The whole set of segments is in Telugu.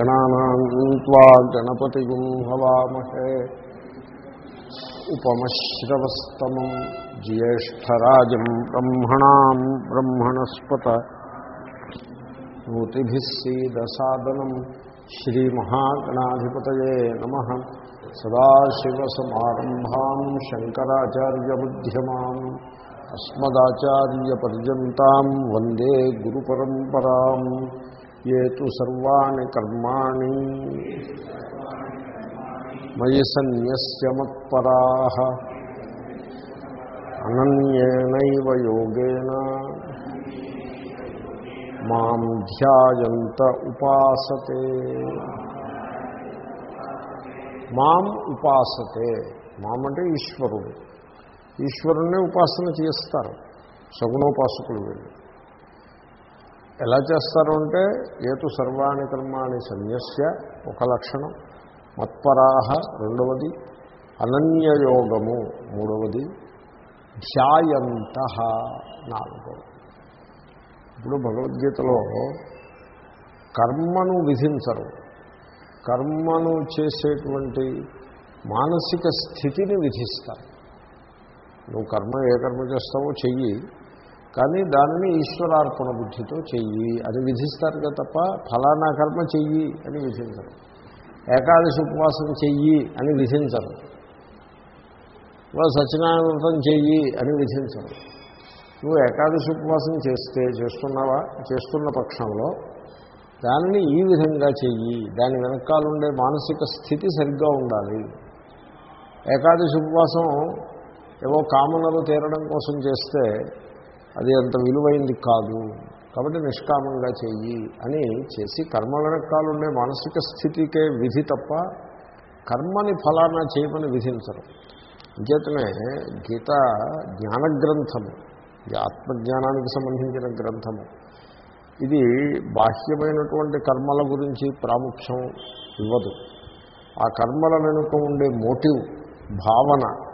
गणानान्त्वा गणपतिगुं हवामहे उपमश्रवस्तमम् ज्येष्ठराजम् ब्रह्मणाम् ब्रह्मणस्पत नूतिभिः सीदसादनम् श्रीमहागणाधिपतये नमः सदाशिवसमारम्भाम् शङ्कराचार्यबुद्ध्यमाम् अस्मदाचार्यपर्यन्ताम् वन्दे गुरुपरम्पराम् ये तु सर्वाणि कर्माणि मयि सन्न्यस्य मत्पराः अनन्येनैव योगेन మాం ధ్యాయంత ఉపాసతే మాం ఉపాసతే మాం అంటే ఈశ్వరుడు ఈశ్వరుణ్ణి ఉపాసన చేస్తారు సగుణోపాసకులు వీళ్ళు ఎలా చేస్తారు అంటే ఏతు సర్వాణి కర్మాణి సన్యస్య ఒక లక్షణం. మత్పరాహ రెండవది. అనన్యయోగము మూడవది. ధ్యాయంత నాలుగవది. ఇప్పుడు భగవద్గీతలో కర్మను విధించరు. కర్మను చేసేటువంటి మానసిక స్థితిని విధిస్తారు. నువ్వు కర్మ ఏ కర్మ చేస్తావో చెయ్యి. కానీ దానిని ఈశ్వరార్పణ బుద్ధితో చెయ్యి. అని విధిస్తారుగా కదా తప్ప ఫలానా కర్మ చెయ్యి అని విధించరు. ఏకాదశి ఉపవాసం చెయ్యి అని విధించరు. సత్యనారాయణ వ్రతం చెయ్యి అని విధించరు. నువ్వు ఏకాదశి ఉపవాసం చేస్తే చేస్తున్నావా? చేస్తున్న పక్షంలో దానిని ఈ విధంగా చెయ్యి. దాని వెనకాలండే మానసిక స్థితి సరిగ్గా ఉండాలి. ఏకాదశి ఉపవాసం ఏవో కామనలు తీరడం కోసం చేస్తే అది అంత విలువైంది కాదు. కాబట్టి నిష్కామంగా చెయ్యి అని చేసి కర్మల రకాలుండే మానసిక స్థితికే విధి తప్ప కర్మని ఫలానా చేయమని విధించరు. అంచేతనే గీత జ్ఞానగ్రంథము ఇది ఆత్మజ్ఞానానికి సంబంధించిన గ్రంథము. ఇది బాహ్యమైనటువంటి కర్మల గురించి ప్రాముఖ్యం ఇవ్వదు. ఆ కర్మల వెనుక ఉండే మోటివ్ భావన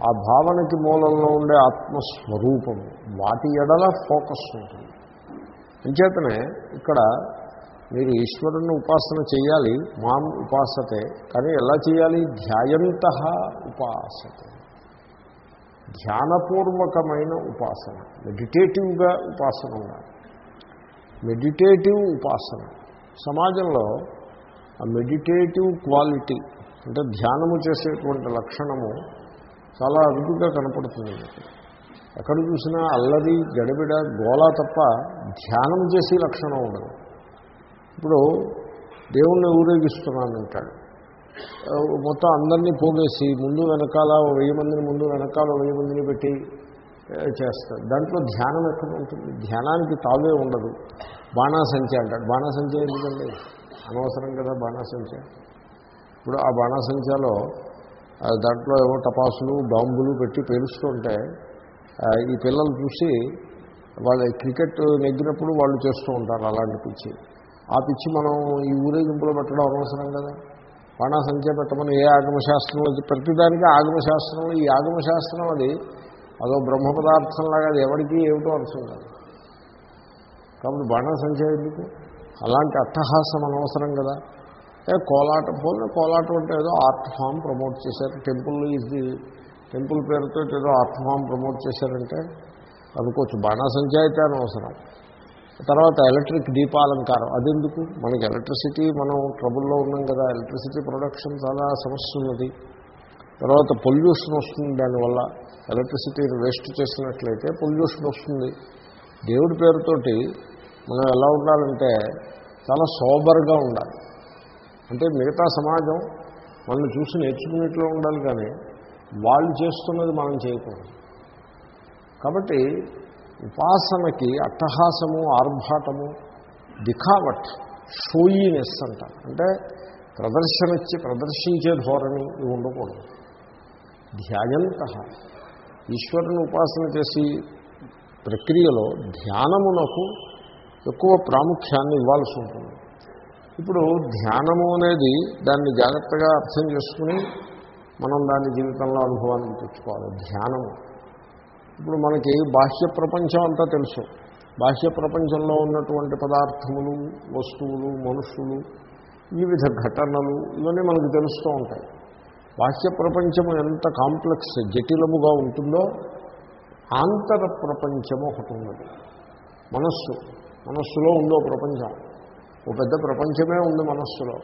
ఆ భావనకి మూలంలో ఉండే ఆత్మస్వరూపము. వాటి ఎడల ఫోకస్ ఉంటుంది. అంచేతనే ఇక్కడ మీరు ఈశ్వరుని ఉపాసన చేయాలి మాం ఉపాసతే కానీ ఎలా చేయాలి? ధ్యాయంత ఉపాసతే. ధ్యానపూర్వకమైన ఉపాసన. మెడిటేటివ్గా ఉపాసన ఉండాలి. మెడిటేటివ్ ఉపాసన. సమాజంలో ఆ మెడిటేటివ్ క్వాలిటీ అంటే ధ్యానము చేసేటువంటి లక్షణము చాలా అరుదుగా కనపడుతుంది. ఎక్కడ చూసినా అల్లరి గడబిడ గోళ తప్ప ధ్యానం చేసే లక్షణం ఉండదు. ఇప్పుడు దేవుణ్ణి ఊరేగిస్తున్నానంటాడు మొత్తం అందరినీ పోగేసి ముందు వెనకాల వెయ్యి మందిని ముందు వెనకాల వెయ్యి మందిని పెట్టి చేస్తారు దాంట్లో ధ్యానం ఎక్కడ ఉంటుంది? ధ్యానానికి తావే ఉండదు. బాణాసంచ అంటాడు. బాణాసంచ ఎందుకండి? అనవసరం కదా బాణాసంచ ఇప్పుడు ఆ బాణాసంచాలో దాంట్లో ఏవో టపాసులు బాంబులు పెట్టి పేలుస్తుంటే ఈ పిల్లలు చూసి వాళ్ళ క్రికెట్ నెగ్గినప్పుడు వాళ్ళు చేస్తూ ఉంటారు అలాంటి పిచ్చి. ఆ పిచ్చి మనం ఈ ఊరేగింపులో పెట్టడం అనవసరం కదా. బాణాసంఖ్య పెట్టమని ఏ ఆగమశాస్త్రంలో ప్రతిదానికి ఆగమశాస్త్రంలో ఈ ఆగమశాస్త్రం అది అదో బ్రహ్మ పదార్థంలాగా అది ఎవరికి ఏమిటో అర్థం కాదు. కాబట్టి బాణాసంఖ్య ఎందుకు? అలాంటి అట్టహాసం అనవసరం కదా. కోలాటం పోలిన కోలాటం అంటే ఏదో ఆర్ట్ ఫామ్ ప్రమోట్ చేశారు. టెంపుల్ ఇది టెంపుల్ పేరుతో ఏదో ఆర్ట్ ఫామ్ ప్రమోట్ చేశారంటే అనుకోవచ్చు. బాణాసంఖ్య అయితే అనవసరం. తర్వాత ఎలక్ట్రిక్ దీపాలంకారం. అదెందుకు? మనకి ఎలక్ట్రిసిటీ మనం ట్రబుల్లో ఉన్నాం కదా. ఎలక్ట్రిసిటీ ప్రొడక్షన్ చాలా సమస్య ఉన్నది. తర్వాత పొల్యూషన్ వస్తుంది దానివల్ల. ఎలక్ట్రిసిటీని వేస్ట్ చేసినట్లయితే పొల్యూషన్ వస్తుంది. దేవుడి పేరుతోటి మనం ఎలా ఉండాలంటే చాలా సోబర్గా ఉండాలి. అంటే మిగతా సమాజం మనల్ని చూసి నేర్చుకునేట్లో ఉండాలి కానీ వాళ్ళు చేస్తున్నది మనం చేయకూడదు. కాబట్టి ఉపాసనకి అట్టహాసము ఆర్భాటము దిఖావట్ షోయీనెస్ అంట. అంటే ప్రదర్శనచ్చి ప్రదర్శించే ధోరణి ఇవి ఉండకూడదు. ధ్యాయంత. ఈశ్వరుని ఉపాసన చేసి ప్రక్రియలో ధ్యానమునకు ఎక్కువ ప్రాముఖ్యాన్ని ఇవ్వాల్సి ఉంటుంది. ఇప్పుడు ధ్యానము అనేది దాన్ని జాగ్రత్తగా అర్థం చేసుకుని మనం దాన్ని జీవితంలో అనుభవానికి తెచ్చుకోవాలి. ధ్యానము. ఇప్పుడు మనకి బాహ్య ప్రపంచం అంతా తెలుసు. బాహ్య ప్రపంచంలో ఉన్నటువంటి పదార్థములు వస్తువులు మనుషులు వివిధ ఘటనలు ఇవన్నీ మనకు తెలుస్తూ ఉంటాయి. బాహ్య ప్రపంచము ఎంత కాంప్లెక్స్ జటిలముగా ఉంటుందో ఆంతర ప్రపంచము ఒకటి ఉన్నది. మనస్సు. మనస్సులో ఉందో ప్రపంచం. ఓ పెద్ద ప్రపంచమే ఉంది మనస్సులో.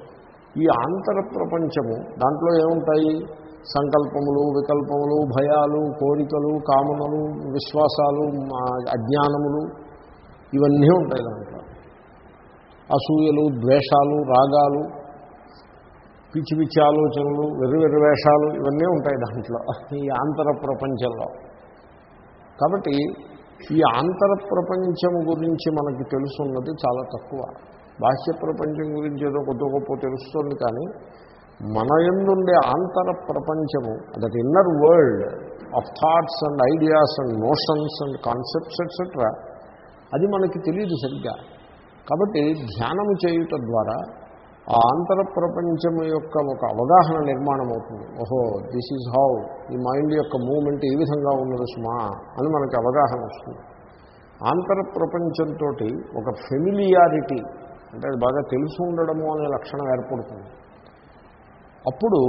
ఈ ఆంతర ప్రపంచము దాంట్లో ఏముంటాయి? సంకల్పములు వికల్పములు భయాలు కోరికలు కామనలు విశ్వాసాలు మా అజ్ఞానములు ఇవన్నీ ఉంటాయి దాంట్లో. అసూయలు ద్వేషాలు రాగాలు పిచ్చి పిచ్చి ఆలోచనలు వెర్రి వెర్రి వేషాలు ఇవన్నీ ఉంటాయి దాంట్లో ఈ ఆంతర ప్రపంచంలో. కాబట్టి ఈ ఆంతర ప్రపంచం గురించి మనకి తెలుసున్నది చాలా తక్కువ. బాహ్య ప్రపంచం గురించి ఏదో కొద్ది గొప్ప తెలుస్తుంది కానీ మన ఎందుండే ఆంతర ప్రపంచము that inner world of thoughts and ideas and notions and concepts etcetera అది మనకి తెలియదు సరిగ్గా. కాబట్టి ధ్యానము చేయుట ద్వారా ఆ ఆంతర ప్రపంచం యొక్క ఒక అవగాహన నిర్మాణం అవుతుంది. ఓహో దిస్ ఈజ్ హౌ ఈ మైండ్ యొక్క మూమెంట్ ఈ విధంగా ఉన్నది సుమా అని మనకి అవగాహన వస్తుంది. ఆంతర ప్రపంచంతో ఒక ఫెమిలియారిటీ అంటే అది బాగా తెలుసు ఉండడము అనే లక్షణం ఏర్పడుతుంది. అప్పుడు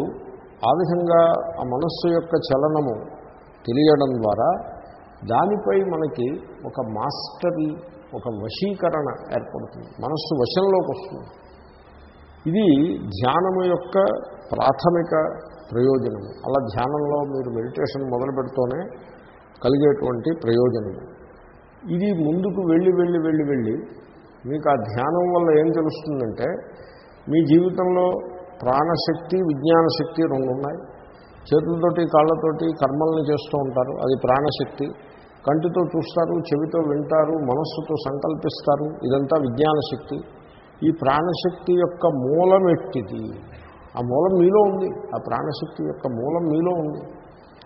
ఆ విధంగా ఆ మనస్సు యొక్క చలనము తెలియడం ద్వారా దానిపై మనకి ఒక మాస్టరీ ఒక వశీకరణ ఏర్పడుతుంది. మనస్సు వశంలోకి వస్తుంది. ఇది ధ్యానము యొక్క ప్రాథమిక ప్రయోజనము. అలా ధ్యానంలో మీరు మెడిటేషన్ మొదలు పెడుతూనే కలిగేటువంటి ప్రయోజనము. ఇది ముందుకు వెళ్ళి వెళ్ళి వెళ్ళి వెళ్ళి మీకు ఆ ధ్యానం వల్ల ఏం తెలుస్తుందంటే మీ జీవితంలో ప్రాణశక్తి విజ్ఞాన శక్తి రెండు ఉన్నాయి. చేతులతోటి కాళ్ళతోటి కర్మల్ని చేస్తూ ఉంటారు. అది ప్రాణశక్తి. కంటితో చూస్తారు చెవితో వింటారు మనస్సుతో సంకల్పిస్తారు. ఇదంతా విజ్ఞాన శక్తి ఈ ప్రాణశక్తి యొక్క మూలం ఎట్టిది? ఆ మూలం మీలో ఉంది. ఆ ప్రాణశక్తి యొక్క మూలం మీలో ఉంది.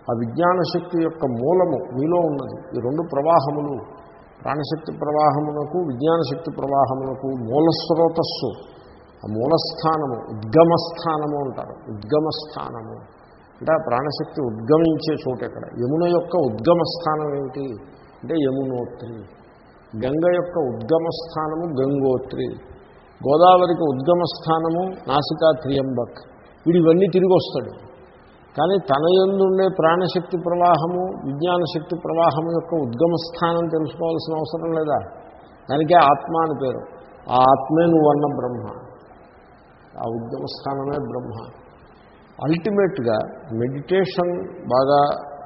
ఆ విజ్ఞాన శక్తి యొక్క మూలము మీలో ఉన్నది. ఈ రెండు ప్రవాహములు ప్రాణశక్తి ప్రవాహమునకు విజ్ఞానశక్తి ప్రవాహమునకు మూలస్రోతస్సు ఆ మూలస్థానము ఉద్గమస్థానము అంటారు. ఉద్గమస్థానము అంటే ఆ ప్రాణశక్తి ఉద్గమించే చోటు ఎక్కడ? యమున యొక్క ఉద్గమస్థానం ఏమిటి? అంటే యమునోత్రి. గంగ యొక్క ఉద్గమస్థానము గంగోత్రి. గోదావరికి ఉద్గమస్థానము నాసికా త్రియంబక్. వీడు ఇవన్నీ తిరిగి వస్తాడు కానీ తన ఎందుండే ప్రాణశక్తి ప్రవాహము విజ్ఞాన శక్తి ప్రవాహము యొక్క ఉద్గమ స్థానం తెలుసుకోవాల్సిన అవసరం లేదా? దానికే ఆత్మ అని పేరు. ఆ ఆత్మే నువ్వన్న బ్రహ్మ. ఆ ఉద్యమ స్థానమే బ్రహ్మ. అల్టిమేట్గా మెడిటేషన్ బాగా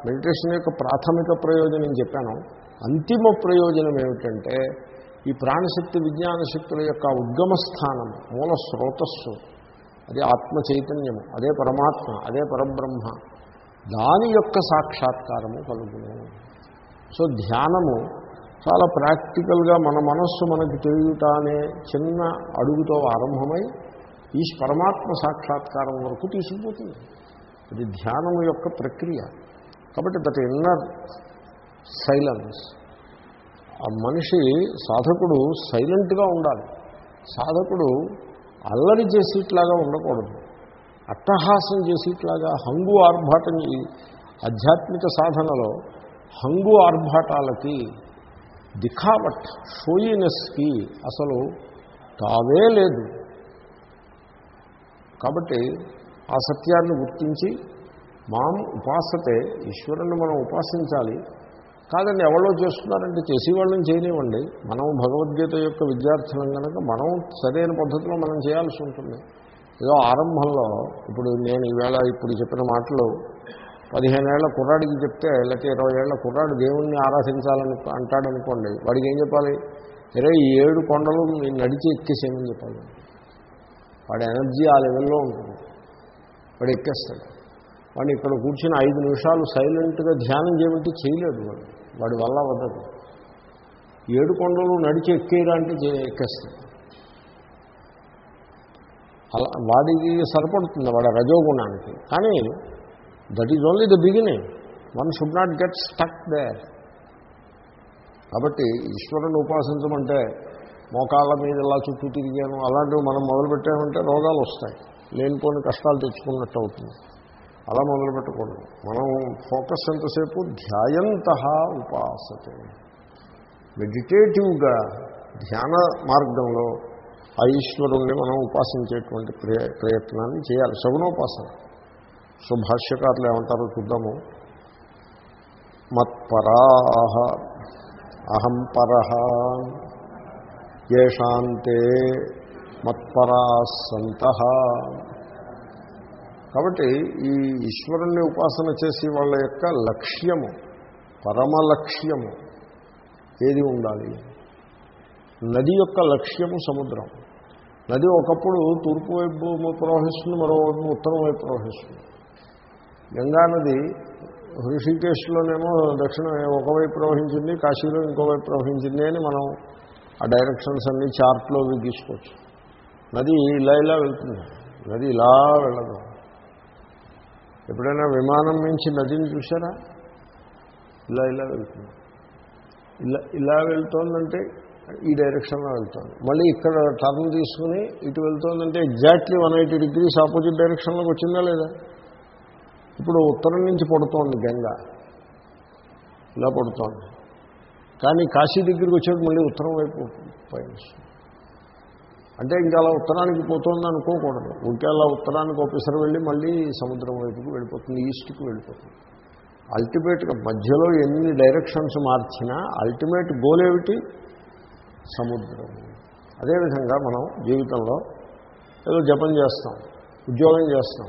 మెడిటేషన్ యొక్క ప్రాథమిక ప్రయోజనం చెప్పాను. అంతిమ ప్రయోజనం ఏమిటంటే ఈ ప్రాణశక్తి విజ్ఞాన శక్తుల యొక్క ఉద్గమ స్థానం మూల స్రోతస్సు అది ఆత్మ చైతన్యము అదే పరమాత్మ అదే పరబ్రహ్మ. దాని యొక్క సాక్షాత్కారము కలుగును. సో ధ్యానము చాలా ప్రాక్టికల్గా మన మనస్సు మనకి తెలియట అనే చిన్న అడుగుతో ఆరంభమై ఈ పరమాత్మ సాక్షాత్కారం వరకు తీసుకుపోతుంది. అది ధ్యానము యొక్క ప్రక్రియ. కాబట్టి దట్ ఇన్నర్ సైలెన్స్. ఆ మనిషి సాధకుడు సైలెంట్గా ఉండాలి. సాధకుడు అల్లరి చేసేట్లాగా ఉండకూడదు. అట్టహాసం చేసేట్లాగా హంగు ఆర్భాటం ఈ ఆధ్యాత్మిక సాధనలో హంగు ఆర్భాటాలకి దిఖావట్ షోయినెస్కి అసలు తావే లేదు. కాబట్టి ఆ సత్యాన్ని గుర్తించి మాం ఉపాసతే ఈశ్వరుని మనం ఉపాసించాలి. కాదండి ఎవరో చేస్తున్నారంటే చేసేవాళ్ళని చేయనివ్వండి. మనం భగవద్గీత యొక్క విద్యార్థులం కనుక మనం సరైన పద్ధతిలో మనం చేయాల్సి ఉంటుంది. ఏదో ఆరంభంలో ఇప్పుడు నేను ఈవేళ ఇప్పుడు చెప్పిన మాటలు పదిహేనేళ్ళ కుర్రాడికి చెప్తే లేకపోతే ఇరవై ఏళ్ళ కుర్రాడు దేవుణ్ణి ఆరాధించాలని అంటాడనుకోండి వాడికి ఏం చెప్పాలి? ఇరవై ఈ ఏడు కొండలు నేను నడిచి ఎక్కేసేమని చెప్పాలి. వాడి ఎనర్జీ ఆ లెవెల్లో ఉంటుంది. వాడు ఎక్కేస్తాడు. వాడిని ఇక్కడ కూర్చుని ఐదు నిమిషాలు సైలెంట్గా ధ్యానం చేయబట్టి చేయలేడు వాడు. వాడి వల్ల వద్దదు ఏడు కొండలు నడిచి ఎక్కేయరా అంటే ఎక్కేస్తాడు. అలా వాడికి సరిపడుతుంది వాడి రజోగుణానికి. కానీ that is only the beginning. One should not get stuck there. కాబట్టి ఈశ్వరుని ఉపాసించమంటే మోకాళ్ళ మీద ఇలా చుట్టూ తిరిగాను అలాంటివి మనం మొదలుపెట్టామంటే రోగాలు వస్తాయి. లేనిపోని కష్టాలు తెచ్చుకున్నట్టు అవుతుంది. అలా మొదలుపెట్టకూడదు. మనం ఫోకస్ ఎంతసేపు? ధ్యాయంత ఉపాసతే. మెడిటేటివ్గా ధ్యాన మార్గంలో ఆ ఈశ్వరుణ్ణి మనం ఉపాసించేటువంటి ప్రయ ప్రయత్నాన్ని చేయాలి. సగుణోపాసన సో భాష్యకారులు ఏమంటారో చూద్దాము. మత్పరాహ అహం పరహ ఏషాంతే మత్పరా సంత కాబట్టి ఈ ఈశ్వరుణ్ణి ఉపాసన చేసి వాళ్ళ యొక్క లక్ష్యము పరమ లక్ష్యము ఏది ఉండాలి? నది యొక్క లక్ష్యము సముద్రం. నది ఒకప్పుడు తూర్పు వైపు ప్రవహిస్తుంది మరోవైపు ఉత్తరం వైపు ప్రవహిస్తుంది. గంగా నది హృషికేశ్లోనేమో దక్షిణ ఒకవైపు ప్రవహించింది కాశీలో ఇంకోవైపు ప్రవహించింది అని మనం ఆ డైరెక్షన్స్ అన్ని చార్ట్లో అవి తీసుకోవచ్చు నది ఇలా ఇలా వెళ్తుంది. నది ఇలా వెళ్ళదు. ఎప్పుడైనా విమానం నుంచి నదిని చూసారా ఇలా ఇలా వెళ్తుంది. ఇలా ఇలా వెళ్తోందంటే ఈ డైరెక్షన్లో వెళ్తుంది. మళ్ళీ ఇక్కడ టర్న్ తీసుకుని ఇటు వెళ్తోందంటే exactly one eighty degrees opposite డైరెక్షన్లోకి వచ్చిందా లేదా? ఇప్పుడు ఉత్తరం నుంచి పడుతోంది గంగ. ఇలా పడుతోంది. కానీ కాశీ దగ్గరికి వచ్చేది మళ్ళీ ఉత్తరం వైపు పయనిస్తుంది అంటే ఇంకా అలా ఉత్తరానికి పోతుంది అనుకోకూడదు. ఉంటే అలా ఉత్తరానికి ఒకసారి వెళ్ళి మళ్ళీ సముద్రం వైపుకి వెళ్ళిపోతుంది ఈస్ట్కి వెళ్ళిపోతుంది. అల్టిమేట్గా మధ్యలో ఎన్ని డైరెక్షన్స్ మార్చినా అల్టిమేట్ గోల్ ఏమిటి? సముద్రం. అదేవిధంగా మనం జీవితంలో ఏదో జపం చేస్తాం ఉద్యోగం చేస్తాం.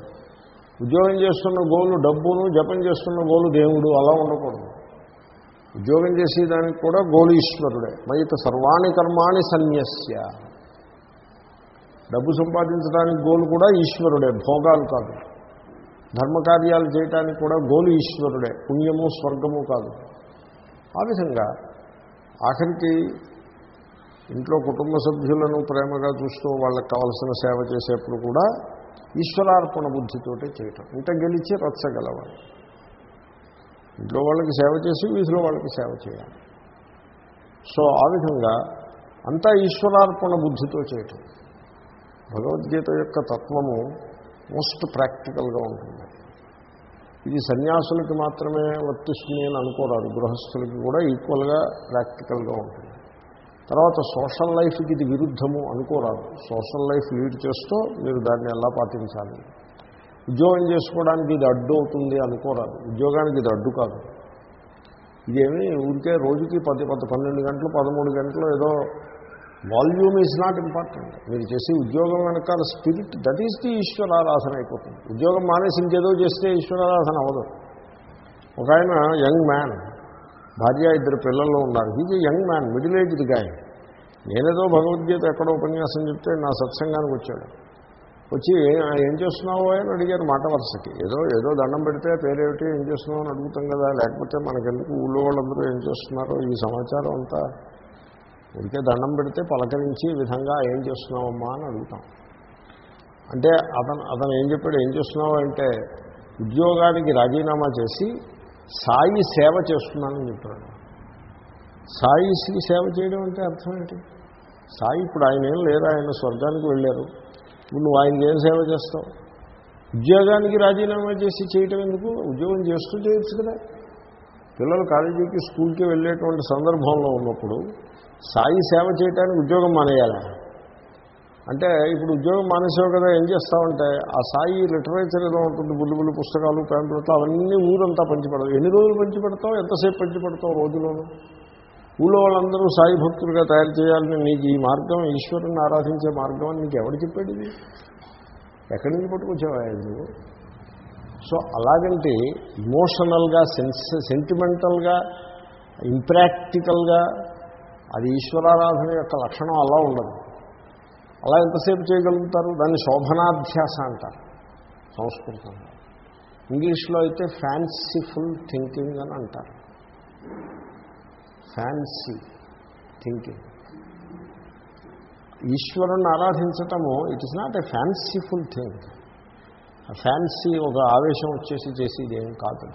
ఉద్యోగం చేస్తున్న గోలు డబ్బును జపం చేస్తున్న గోలు దేవుడు అలా ఉండకూడదు. ఉద్యోగం చేసేదానికి కూడా గోలు ఈశ్వరుడే. మయిత సర్వాణి కర్మాణి సన్యస్య. డబ్బు సంపాదించడానికి గోలు కూడా ఈశ్వరుడే భోగాలు కాదు. ధర్మకార్యాలు చేయటానికి కూడా గోలు ఈశ్వరుడే పుణ్యము స్వర్గము కాదు. ఆ విధంగా ఆఖరికి ఇంట్లో కుటుంబ సభ్యులను ప్రేమగా చూస్తూ వాళ్ళకి కావలసిన సేవ చేసేప్పుడు కూడా ఈశ్వరార్పణ బుద్ధితోటే చేయటం. ఇంట గెలిచి రచ్చగలవాలి ఇంట్లో వాళ్ళకి సేవ చేసి వీధిలో వాళ్ళకి సేవ చేయాలి. సో ఆ విధంగా అంతా ఈశ్వరార్పణ బుద్ధితో చేయటం. భగవద్గీత యొక్క తత్వము మోస్ట్ ప్రాక్టికల్గా ఉంటుంది. ఇది సన్యాసులకి మాత్రమే వర్తిస్తుంది అని అనుకోరాదు. గృహస్థులకి కూడా ఈక్వల్గా ప్రాక్టికల్గా ఉంటుంది. తర్వాత సోషల్ లైఫ్కి ఇది విరుద్ధము అనుకోరాదు. సోషల్ లైఫ్ లీడ్ చేస్తూ మీరు దాన్ని ఎలా పాటించాలి? ఉద్యోగం చేసుకోవడానికి ఇది అడ్డు అవుతుంది అనుకోరాదు. ఉద్యోగానికి ఇది అడ్డు కాదు. ఇదేమి ఊరికే రోజుకి పది పది పన్నెండు గంటలు పదమూడు గంటలు ఏదో వాల్యూమ్ ఈజ్ నాట్ ఇంపార్టెంట్ మీరు చేసే ఉద్యోగం వెనకాల స్పిరిట్ దట్ ఈస్ ది ఈశ్వరారాధన అయిపోతుంది. ఉద్యోగం మానేసి ఇంకేదో చేస్తే ఈశ్వరారాధన అవ్వదు. ఒక ఆయన యంగ్ మ్యాన్ భార్య ఇద్దరు పిల్లల్లో ఉన్నారు. He's young man middle aged guy నేనేదో భగవద్గీత ఎక్కడో ఉపన్యాసం చెప్తే నా సత్సంగానికి వచ్చాడు. వచ్చి ఏం చేస్తున్నావు? అని అడిగారు మాట వరుసకి. ఏదో ఏదో దండం పెడితే పేరేమిటి? ఏం చేస్తున్నావు? అని అడుగుతాం కదా. లేకపోతే మనకెందుకు ఊళ్ళో వాళ్ళందరూ ఏం చేస్తున్నారో ఈ సమాచారం అంతా ఉడికే దండం పెడితే పలకరించి విధంగా ఏం చేస్తున్నావమ్మా అని అడుగుతాం. అంటే అతను అతను ఏం చెప్పాడు? ఏం చేస్తున్నావు అంటే ఉద్యోగానికి రాజీనామా చేసి సాయి సేవ చేస్తున్నానని చెప్పాడు. శ్రీ సేవ చేయడం అంటే అర్థం ఏంటి? సాయి ఇప్పుడు ఆయన ఏం లేరు ఆయన స్వర్గానికి వెళ్ళారు. ఇప్పుడు నువ్వు ఆయనకి ఏం సేవ చేస్తావు? ఉద్యోగానికి రాజీనామా చేసి చేయటం ఎందుకు? ఉద్యోగం చేస్తూ చేయొచ్చు కదా. పిల్లలు కాలేజీకి స్కూల్కి వెళ్ళేటువంటి సందర్భంలో ఉన్నప్పుడు సాయి సేవ చేయడానికి ఉద్యోగం మానేయాలా. అంటే ఇప్పుడు ఉద్యోగం మానేసావు కదా ఏం చేస్తావంటే ఆ సాయి లిటరేచర్ ఏదో ఉంటుంది బుల్లుబుల్లు పుస్తకాలు ప్యాంపులతో అవన్నీ ఊరంతా పంచిపెడతావు. ఎన్ని రోజులు పంచిపెడతావు ఎంతసేపు పంచిపెడతావు రోజులోనూ? ఊళ్ళో వాళ్ళందరూ సాయి భక్తులుగా తయారు చేయాలని నీకు ఈ మార్గం ఈశ్వరుని ఆరాధించే మార్గం అని నీకు ఎవరు చెప్పాడు ఇది? ఎక్కడి నుంచి పట్టుకొచ్చావా నువ్వు సో అలాగంటే ఇమోషనల్గా సెన్స్ సెంటిమెంటల్గా ఇంప్రాక్టికల్గా అది ఈశ్వరారాధన యొక్క లక్షణం అలా ఉండదు. అలా ఎంతసేపు చేయగలుగుతారు? దాన్ని శోభనాధ్యాస అంటారు. సంస్కృతంలో ఇంగ్లీష్లో అయితే ఫ్యాన్సీఫుల్ థింకింగ్ అని అంటారు. ఫ్యాన్సీ థింకింగ్ ఈశ్వరుణ్ణి ఆరాధించటము it is not a fanciful thing fancy ఒక ఆవేశం వచ్చేసి చేసేది ఏం కాదు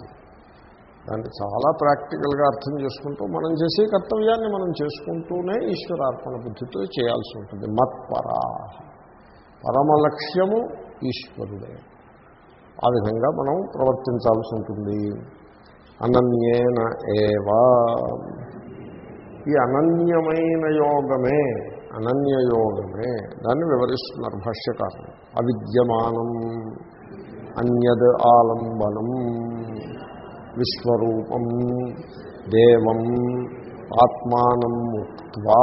దాన్ని చాలా ప్రాక్టికల్గా అర్థం చేసుకుంటూ మనం చేసే కర్తవ్యాన్ని మనం చేసుకుంటూనే ఈశ్వరార్పణ బుద్ధితో చేయాల్సి ఉంటుంది. మత్పరా పరమ లక్ష్యము ఈశ్వరుడే. ఆ విధంగా మనం ప్రవర్తించాల్సి ఉంటుంది. అనన్యేన ఏవా. ఈ అనన్యమైన యోగమే అనన్యయోగమే దాన్ని వివరిస్తున్నారు భాష్యకారం అవిద్యమానం అన్యద్ ఆలంబనం. విశ్వరూపం. దేవం ఆత్మానం ముక్త్వా.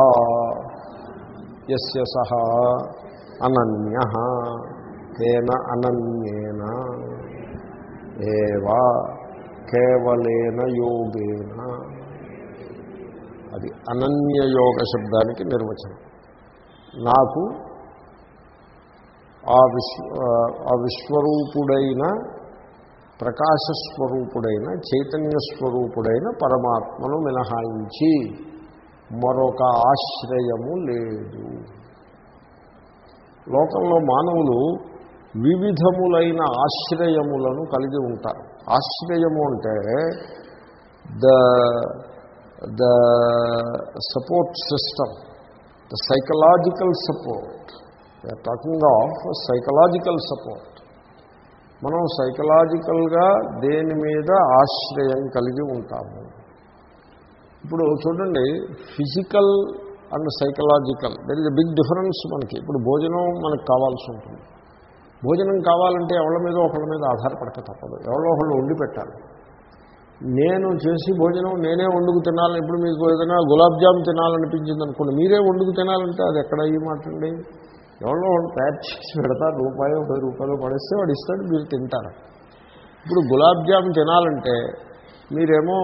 యస్య సహ అనన్య తేన అనన్యేన. ఏవా కేవలేన యోగేన. అది అనన్యయోగ శబ్దానికి నిర్వచనం. నాకు ఆ విశ్వ ఆ విశ్వరూపుడైన ప్రకాశస్వరూపుడైన చైతన్యస్వరూపుడైన పరమాత్మను మినహాయించి మరొక ఆశ్రయము లేదు. లోకంలో మానవులు వివిధములైన ఆశ్రయములను కలిగి ఉంటారు. ఆశ్రయము అంటే the the support system the psychological support. Talking of psychological support మనం సైకలాజికల్గా దేని మీద ఆశ్రయం కలిగి ఉంటాము. ఇప్పుడు చూడండి physical and psychological there is a big difference మనకి. ఇప్పుడు భోజనం మనకు కావాల్సి ఉంటుంది. భోజనం కావాలంటే ఎవరి మీద ఒకళ్ళ మీద ఆధారపడక తప్పదు. ఎవరో ఒకళ్ళు వండి పెట్టాలి. నేను చేసి భోజనం నేనే వండుకు తినాలని ఇప్పుడు మీకు ఏదైనా గులాబ్ జామ్ తినాలనిపించింది అనుకోండి మీరే వండుకు తినాలంటే అది ఎక్కడ అయ్యి మాటండి ఎవరో వాళ్ళు తయారు చేసి పెడతారు రూపాయలు పది రూపాయలు పడేస్తే వాడు ఇస్తాడు మీరు తింటారు. ఇప్పుడు గులాబ్ జామ్ తినాలంటే మీరేమో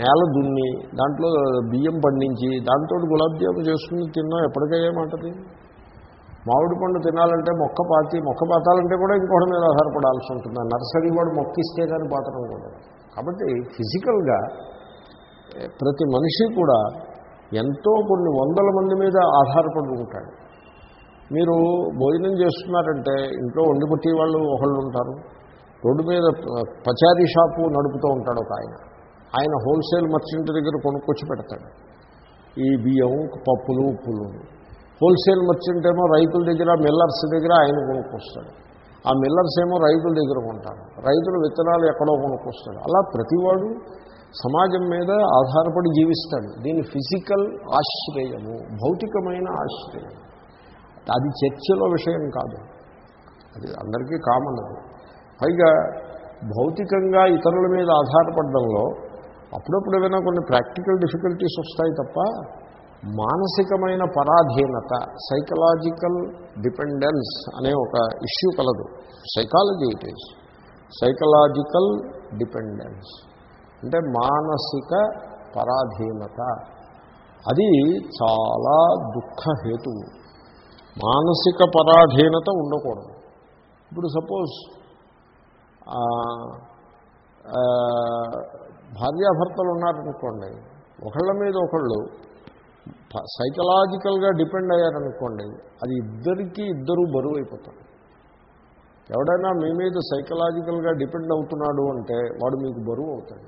నేల దున్ని దాంట్లో బియ్యం పండించి దాంతో గులాబ్ జామ్ చేసుకుని తిన్నాం ఎప్పటికయ్యేమంటది మామిడి పండు తినాలంటే మొక్క పాతి మొక్క పాతాలంటే కూడా ఇంకోటి మీద ఆధారపడాల్సి ఉంటుంది. నర్సరీ వాడు మొక్క ఇస్తే కానీ పాతడం కూడా. కాబట్టి ఫిజికల్గా ప్రతి మనిషి కూడా ఎంతో కొన్ని వందల మంది మీద ఆధారపడి ఉంటాడు. మీరు భోజనం చేస్తున్నారంటే ఇంట్లో వండి పట్టి వాళ్ళు ఒకళ్ళు ఉంటారు రోడ్డు మీద పచారీ షాపు నడుపుతూ ఉంటాడు ఒక ఆయన. ఆయన హోల్సేల్ మర్చెంట్ దగ్గర కొనుక్కొచ్చి పెడతాడు. ఈ బియ్యం పప్పులు ఉప్పులు. హోల్సేల్ మర్చెంట్ ఏమో రైతుల దగ్గర మిల్లర్స్ దగ్గర ఆయన కొనుక్కొస్తాడు. ఆ మిల్లర్స్ ఏమో రైతుల దగ్గర కొంటారు. రైతులు విత్తనాలు ఎక్కడో కొనుక్కొస్తాడు. అలా ప్రతివాడు సమాజం మీద ఆధారపడి జీవిస్తాడు. దీని ఫిజికల్ ఆశ్రయము భౌతికమైన ఆశ్రయం. అది చర్చలో విషయం కాదు. అది అందరికీ కామన్ అది. పైగా భౌతికంగా ఇతరుల మీద ఆధారపడడంలో అప్పుడప్పుడు ఏమైనా కొన్ని ప్రాక్టికల్ డిఫికల్టీస్ వస్తాయి తప్ప మానసికమైన పరాధీనత సైకలాజికల్ డిపెండెన్స్ అనే ఒక ఇష్యూ కలదు. Psychology it is psychological dependence అంటే మానసిక పరాధీనత. అది చాలా దుఃఖహేతువు. మానసిక పరాధీనత ఉండకూడదు. ఇప్పుడు సపోజ్ భార్యాభర్తలు ఉన్నారనుకోండి ఒకళ్ళ మీద ఒకళ్ళు సైకలాజికల్గా డిపెండ్ అయ్యారనుకోండి అది ఇద్దరికీ ఇద్దరూ బరువు అయిపోతారు. ఎవడైనా మీ మీద సైకలాజికల్గా డిపెండ్ అవుతున్నాడు అంటే వాడు మీకు బరువు అవుతాడు.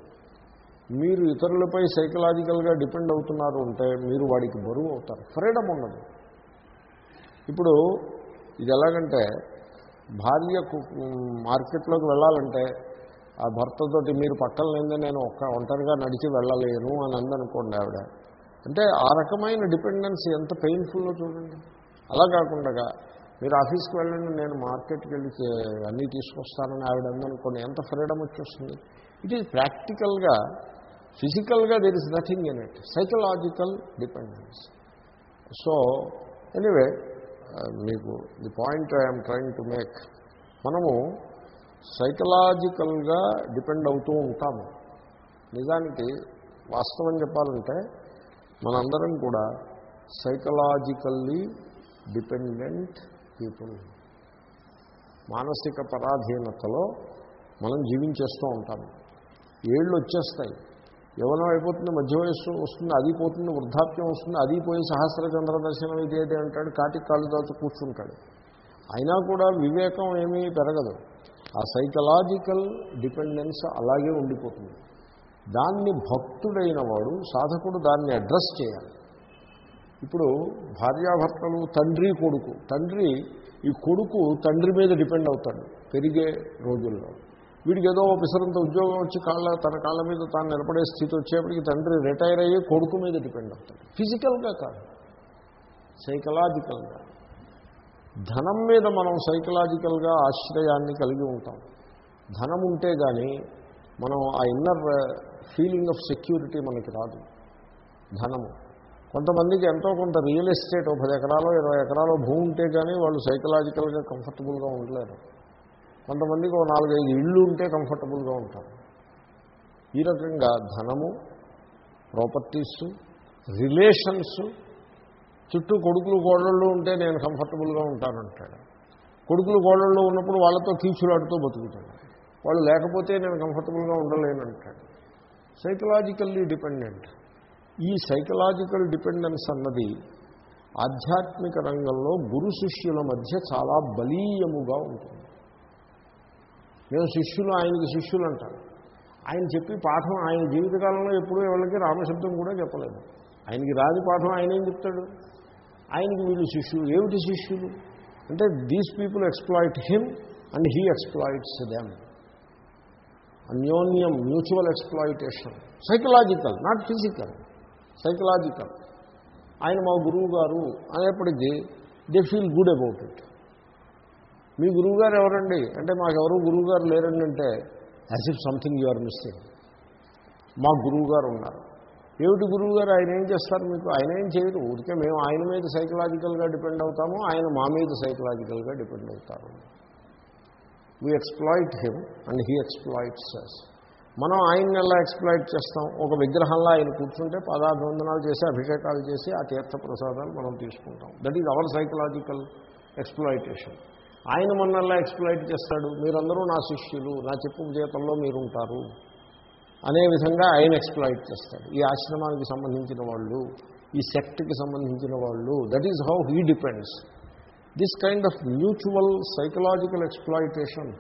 మీరు ఇతరులపై సైకలాజికల్గా డిపెండ్ అవుతున్నారు అంటే మీరు వాడికి బరువు అవుతారు. ఫ్రీడమ్ ఉండదు. ఇప్పుడు ఇది ఎలాగంటే భార్య మార్కెట్లోకి వెళ్ళాలంటే ఆ భర్తతోటి మీరు పక్కన లేదే నేను ఒక్క ఒంటరిగా నడిచి వెళ్ళలేను అని అందనుకోండి ఆవిడ. అంటే ఆ రకమైన డిపెండెన్స్ ఎంత పెయిన్ఫుల్లో చూడండి. అలా కాకుండా మీరు ఆఫీస్కి వెళ్ళండి నేను మార్కెట్కి వెళ్ళి అన్నీ తీసుకొస్తానని ఆవిడ అందనుకోండి ఎంత ఫ్రీడమ్ వచ్చేస్తుంది. ఇట్ ఈజ్ ప్రాక్టికల్గా ఫిజికల్గా there is nothing in it psychological dependence so anyway మీకు the point I'm trying to make. మనము సైకలాజికల్గా డిపెండ్ అవుతూ ఉంటాము నిజానికి వాస్తవం చెప్పాలంటే మనందరం కూడా సైకలాజికల్లీ డిపెండెంట్ పీపుల్. మానసిక పరాధీనతలో మనం జీవించేస్తూ ఉంటాము ఏళ్ళు వచ్చేస్తాయి. యవనం అయిపోతుంది మధ్య వయస్సు వస్తుంది అది పోతుంది వృద్ధాప్యం వస్తుంది అది పోయి సహస్ర చంద్ర దర్శనం ఇదేది అంటాడు కాటికి కాళ్ళు దాచు కూర్చుంటాడు. అయినా కూడా వివేకం ఏమీ పెరగదు. ఆ సైకలాజికల్ డిపెండెన్స్ అలాగే ఉండిపోతుంది. దాన్ని భక్తుడైన వాడు సాధకుడు దాన్ని అడ్రస్ చేయాలి. ఇప్పుడు భార్యాభర్తలు తండ్రి కొడుకు. తండ్రి ఈ కొడుకు తండ్రి మీద డిపెండ్ అవుతాడు పెరిగే రోజుల్లో. వీడికి ఏదో పిసరంత ఉద్యోగం వచ్చి కాళ్ళ తన కాళ్ళ మీద తాను నిలబడే స్థితి వచ్చేప్పటికి తండ్రి రిటైర్ అయ్యి కొడుకు మీద డిపెండ్ అవుతాడు. ఫిజికల్గా కాదు. సైకలాజికల్గా ధనం మీద మనం సైకలాజికల్గా ఆశ్రయాన్ని కలిగి ఉంటాం. ధనం ఉంటే కానీ మనం ఆ ఇన్నర్ ఫీలింగ్ ఆఫ్ సెక్యూరిటీ మనకి రాదు. ధనము. కొంతమందికి ఎంతో కొంత రియల్ ఎస్టేట్ ఒక పది ఎకరాలో ఇరవై ఎకరాలో భూమి ఉంటే కానీ వాళ్ళు సైకలాజికల్గా కంఫర్టబుల్గా ఉండలేరు. కొంతమందికి ఒక నాలుగైదు ఇళ్ళు ఉంటే కంఫర్టబుల్గా ఉంటారు. ఈ రకంగా ధనము ప్రాపర్టీస్ రిలేషన్స్ చుట్టూ కొడుకులు కోడళ్ళు ఉంటే నేను కంఫర్టబుల్గా ఉంటానంటాడు. కొడుకులు కోడళ్ళు ఉన్నప్పుడు వాళ్ళతో కీచులాడుతూ బతుకుతాడు. వాళ్ళు లేకపోతే నేను కంఫర్టబుల్గా ఉండలేనంటాడు. Psychologically dependent. ఈ సైకలాజికల్ డిపెండెన్స్ అన్నది ఆధ్యాత్మిక రంగంలో గురు శిష్యుల మధ్య చాలా బలీయముగా ఉంటుంది. మేము శిష్యులు ఆయనకి శిష్యులు అంటారు. ఆయన చెప్పి పాఠం ఆయన జీవితకాలంలో ఎప్పుడూ ఎవరికి రామశబ్దం కూడా చెప్పలేదు. ఆయనకి రాని పాఠం ఆయన ఏం చెప్తాడు? ఆయనకి వీళ్ళు శిష్యులు ఏమిటి శిష్యులు? అంటే these people exploit him and he exploits them అన్యోన్యం mutual exploitation psychological not physical psychological ఆయన మా గురువు గారు అనేప్పటికీ they feel good about it మీ గురువుగారు ఎవరండి? అంటే మాకెవరు గురువుగారు లేరండి అంటే as if something you are missing మా గురువుగారు ఉన్నారు. ఏమిటి గురువుగారు? ఆయన ఏం చేస్తారు మీకు? ఆయన ఏం చేయరు. ఊరికే మేము ఆయన మీద సైకలాజికల్గా డిపెండ్ అవుతాము ఆయన మా మీద సైకలాజికల్గా డిపెండ్ అవుతారు. We exploit him and he exploits us మనం ఆయన్ని ఎలా ఎక్స్ప్లాయిట్ చేస్తాం? ఒక విగ్రహంలో ఆయన కూర్చుంటే పదాభివందనాలు చేసి అభిషేకాలు చేసి ఆ తీర్థ ప్రసాదాలు మనం తీసుకుంటాం. That is our psychological exploitation ఆయన మనల్లా ఎక్స్ప్లైట్ చేస్తాడు మీరందరూ నా శిష్యులు నా చెప్పు జీతంలో మీరుంటారు. అనే విధంగా ఆయన ఎక్స్ప్లైట్ చేస్తాడు. ఈ ఆశ్రమానికి సంబంధించిన వాళ్ళు ఈ సెక్ట్కి సంబంధించిన వాళ్ళు that is how he depends this kind of mutual psychological exploitation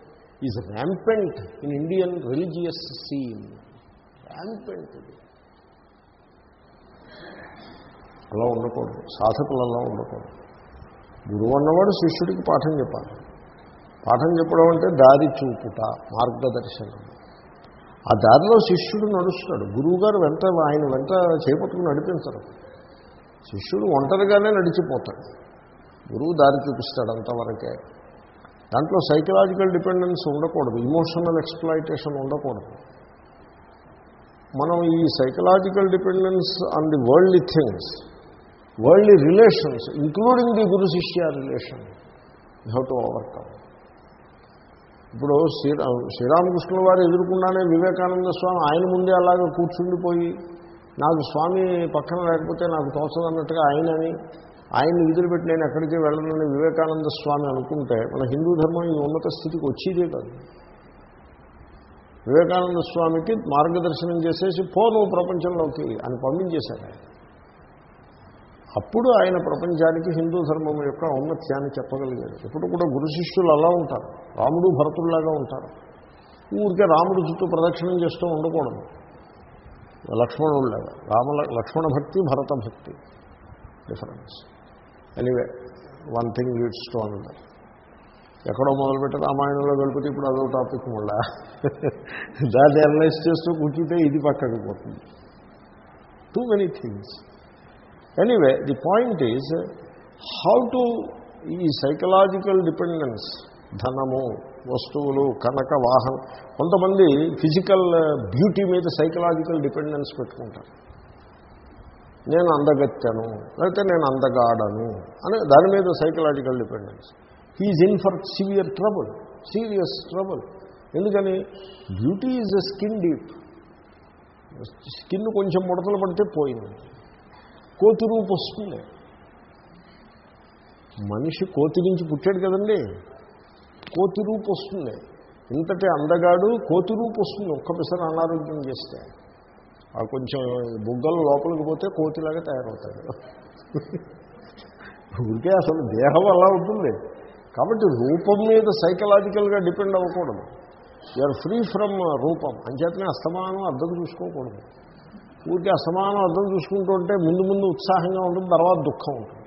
is rampant in Indian religious scene rampant ఇది. అలా ఉండకూడదు. సాధకులు అలా ఉండకూడదు. గురువు అన్నవాడు శిష్యుడికి పాఠం చెప్పాలి. పాఠం చెప్పడం అంటే దారి చూపుట మార్గదర్శనం ఆ దారిలో శిష్యుడు నడుస్తాడు. గురువుగారు వెంట ఆయన వెంట చేపట్టుకుని నడిపించరు. శిష్యుడు ఒంటరిగానే నడిచిపోతాడు. గురువు దారి చూపిస్తాడు అంతవరకే. దాంట్లో సైకలాజికల్ డిపెండెన్స్ ఉండకూడదు. ఇమోషనల్ ఎక్స్ప్లాయిటేషన్ ఉండకూడదు. మనం ఈ psychological dependence on the world things worldly relations including the guru shishya relation you have to overcome ఇప్పుడు శ్రీరా శ్రీరామకృష్ణుల వారు ఎదుర్కొన్నానే వివేకానంద స్వామి ఆయన ముందే అలాగే కూర్చుండిపోయి నాకు స్వామి పక్కన లేకపోతే నాకు తోచదన్నట్టుగా ఆయనని ఆయన్ని విధులుపెట్టి నేను ఎక్కడికి వెళ్ళనని వివేకానంద స్వామి అనుకుంటే మన హిందూ ధర్మం ఈ ఉన్నత స్థితికి వచ్చేదే కాదు. వివేకానంద స్వామికి మార్గదర్శనం చేసేసి పో నువ్వు ప్రపంచంలోకి అని పంపించేశారు ఆయన. అప్పుడు ఆయన ప్రపంచానికి హిందూ ధర్మం యొక్క ఔన్నత్యాన్ని చెప్పగలిగాడు. ఎప్పుడు కూడా గురు శిష్యులు అలా ఉంటారు. రాముడు భరతుల్లాగా ఉంటారు. ఊరికే రాముడు చుట్టూ ప్రదక్షిణం చేస్తూ ఉండకూడదు. లక్ష్మణుడులాగా రామ లక్ష్మణ భక్తి భరత భక్తి difference. Anyway one thing leads to another. ఎక్కడో మొదలుపెట్టి రామాయణంలో గడిపితే ఇప్పుడు అదో టాపిక్ మళ్ళా. దాన్ని అనలైజ్ చేస్తూ కూర్చుంటే ఇది పక్కకి పోతుంది. Too many things anyway the point is how to ఈ సైకలాజికల్ డిపెండెన్స్ ధనము వస్తువులు కనక వాహనం కొంతమంది ఫిజికల్ బ్యూటీ uh, మీద సైకలాజికల్ డిపెండెన్స్ పెట్టుకుంటారు. నేను అందగత్యను లేకపోతే నేను అందగాడను అనే దాని మీద psychological dependence he's in for severe trouble serious trouble ఎందుకని? Beauty is a skin deep skin కొంచెం ముడతలు పడితే పోయింది. కోతి రూపు వస్తుంది. మనిషి కోతి నుంచి పుట్టాడు కదండి. కోతి రూపు వస్తుంది. ఇంతటి అందగాడు కోతి రూపు వస్తుంది. ఒక్క అనారోగ్యం చేస్తే. ఆ కొంచెం బుగ్గలు లోపలికి పోతే కోతిలాగా తయారవుతాడు. ఊరికే అసలు దేహం అలా ఉంటుంది. కాబట్టి రూపం మీద సైకలాజికల్గా డిపెండ్ అవ్వకూడదు. యూఆర్ ఫ్రీ ఫ్రమ్ రూపం. అంచేతనే అస్తమానం అర్థం చూసుకోకూడదు. ఊరికే అసమానం అర్థం చూసుకుంటూ ఉంటే ముందు ముందు ఉత్సాహంగా ఉంటుంది తర్వాత దుఃఖం ఉంటుంది.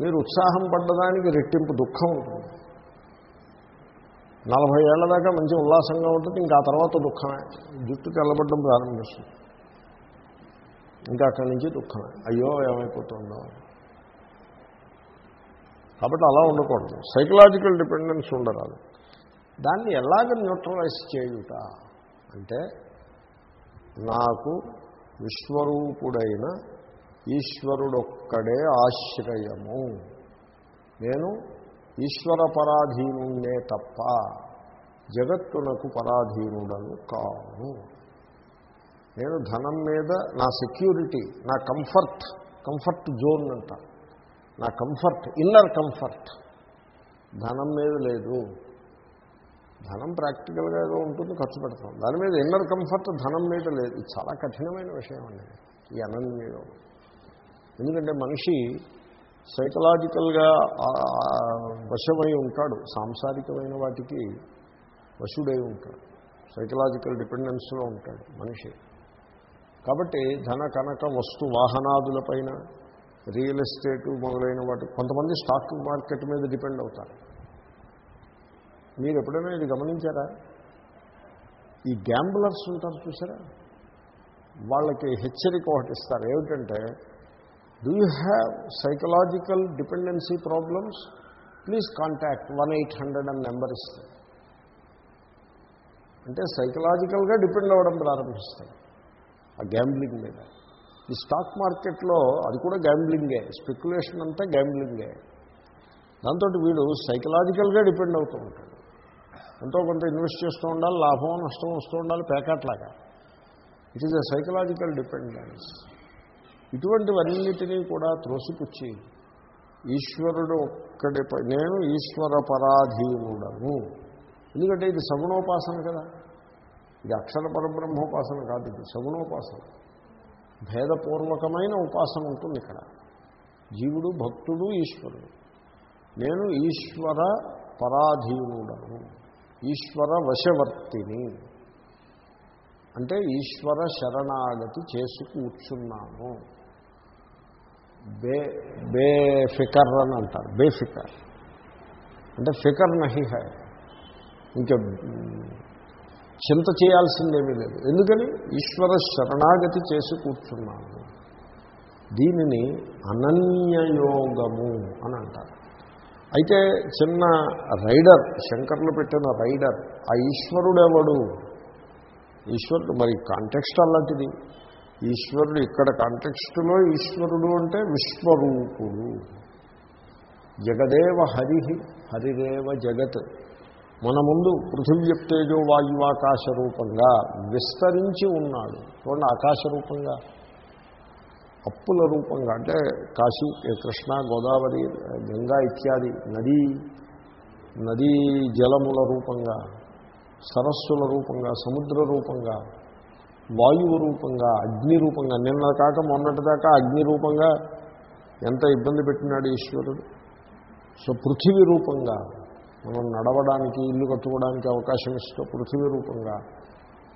మీరు ఉత్సాహం పడ్డదానికి రెట్టింపు దుఃఖం ఉంటుంది. నలభై ఏళ్ళ దాకా మంచి ఉల్లాసంగా ఉంటుంది ఇంకా ఆ తర్వాత దుఃఖమే. జుట్టు తెల్లబడ్డం ప్రారంభిస్తుంది. ఇంకా అక్కడి నుంచి దుఃఖమే. అయ్యో ఏమైపోతుందో. కాబట్టి అలా ఉండకూడదు. సైకలాజికల్ డిపెండెన్స్ ఉండరాదు. దాన్ని ఎలాగ న్యూట్రలైజ్ చేయుట అంటే నాకు విశ్వరూపుడైన ఈశ్వరుడొక్కడే ఆశ్రయము. నేను ఈశ్వర పరాధీనుణ్ణే తప్ప జగత్తునకు పరాధీనుడను కాను. నేను ధనం మీద నా సెక్యూరిటీ నా కంఫర్ట్ కంఫర్ట్ జోన్ అంట. నా కంఫర్ట్ ఇన్నర్ కంఫర్ట్. ధనం మీద లేదు. ధనం ప్రాక్టికల్గా ఏదో ఉంటుంది ఖర్చు పెడతాం. దాని మీద ఇన్నర్ కంఫర్ట్ ధనం మీద లేదు. ఇది చాలా కఠినమైన విషయం అండి. ఈ అనన్యయోగం ఎందుకంటే మనిషి సైకలాజికల్గా వశమై ఉంటాడు. సాంసారికమైన వాటికి వశుడై ఉంటాడు. సైకలాజికల్ డిపెండెన్స్లో ఉంటాడు మనిషి. కాబట్టి ధన కనక వస్తు వాహనాదులపైన రియల్ ఎస్టేట్ మొదలైన వాటి కొంతమంది స్టాక్ మార్కెట్ మీద డిపెండ్ అవుతారు. మీరు ఎప్పుడైనా ఇది గమనించారా? ఈ గ్యాంబులర్స్ ఉంటారు చూసారా? వాళ్ళకి హెచ్చరిక ఒకటి ఇస్తారు. ఏమిటంటే do you have psychological dependency problems please contact one eight hundred అని నెంబర్ ఇస్తారు అంటే సైకలాజికల్గా డిపెండ్ అవ్వడం ప్రారంభిస్తాయి ఆ గ్యాంబ్లింగ్ మీద. ఈ స్టాక్ మార్కెట్లో అది కూడా గ్యాంబ్లింగే. స్పెక్యులేషన్ అంతా గ్యాంబ్లింగే. దాంతో వీడు సైకలాజికల్గా డిపెండ్ అవుతూ ఉంటాడు. ఎంతో కొంత ఇన్వెస్ట్ చేస్తూ ఉండాలి లాభం నష్టం వస్తూ ఉండాలి ప్యాకెట్లాగా it is a psychological dependence ఇటువంటివన్నిటినీ కూడా త్రోసిపుచ్చి ఈశ్వరుడు ఒక్కడి నేను ఈశ్వర పరాధీనుడను. ఎందుకంటే ఇది సగుణోపాసన కదా. ఇది అక్షర పరబ్రహ్మోపాసన కాదు ఇది సగుణోపాసన భేదపూర్వకమైన ఉపాసన ఉంటుంది ఇక్కడ. జీవుడు భక్తుడు ఈశ్వరుడు. నేను ఈశ్వర పరాధీనుడను. ఈశ్వర వశవర్తిని అంటే ఈశ్వర శరణాగతి చేసి కూర్చున్నాను బే బే ఫికర్ అని అంటారు. బే ఫికర్. అంటే ఫికర్ నహి హై. ఇంకా చింత చేయాల్సిందేమీ లేదు. ఎందుకని? ఈశ్వర శరణాగతి చేసి కూర్చున్నాను దీనిని అనన్యయోగము అని అంటారు. అయితే చిన్న రైడర్ శంకర్లు పెట్టిన రైడర్ ఆ ఈశ్వరుడెవడు? ఈశ్వరుడు మరి కాంటెక్స్ట్ అలాంటిది. ఈశ్వరుడు ఇక్కడ కాంటెక్స్టులో ఈశ్వరుడు అంటే విశ్వరూపుడు. జగదేవ హరి హరిదేవ జగత్. మన ముందు పృథివ్యప్తేజో వాయువాకాశ రూపంగా విస్తరించి ఉన్నాడు. చూడండి ఆకాశ రూపంగా. అప్పుల రూపంగా అంటే కాశీ కృష్ణ గోదావరి గంగా ఇత్యాది నదీ నదీ జలముల రూపంగా సరస్సుల రూపంగా సముద్ర రూపంగా వాయువు రూపంగా అగ్ని రూపంగా నిన్న కాక మొన్నటిదాకా అగ్ని రూపంగా ఎంత ఇబ్బంది పెట్టినాడు ఈశ్వరుడు. సో పృథివీ రూపంగా మనం నడవడానికి ఇల్లు కట్టుకోవడానికి అవకాశం ఇస్తూ పృథివీ రూపంగా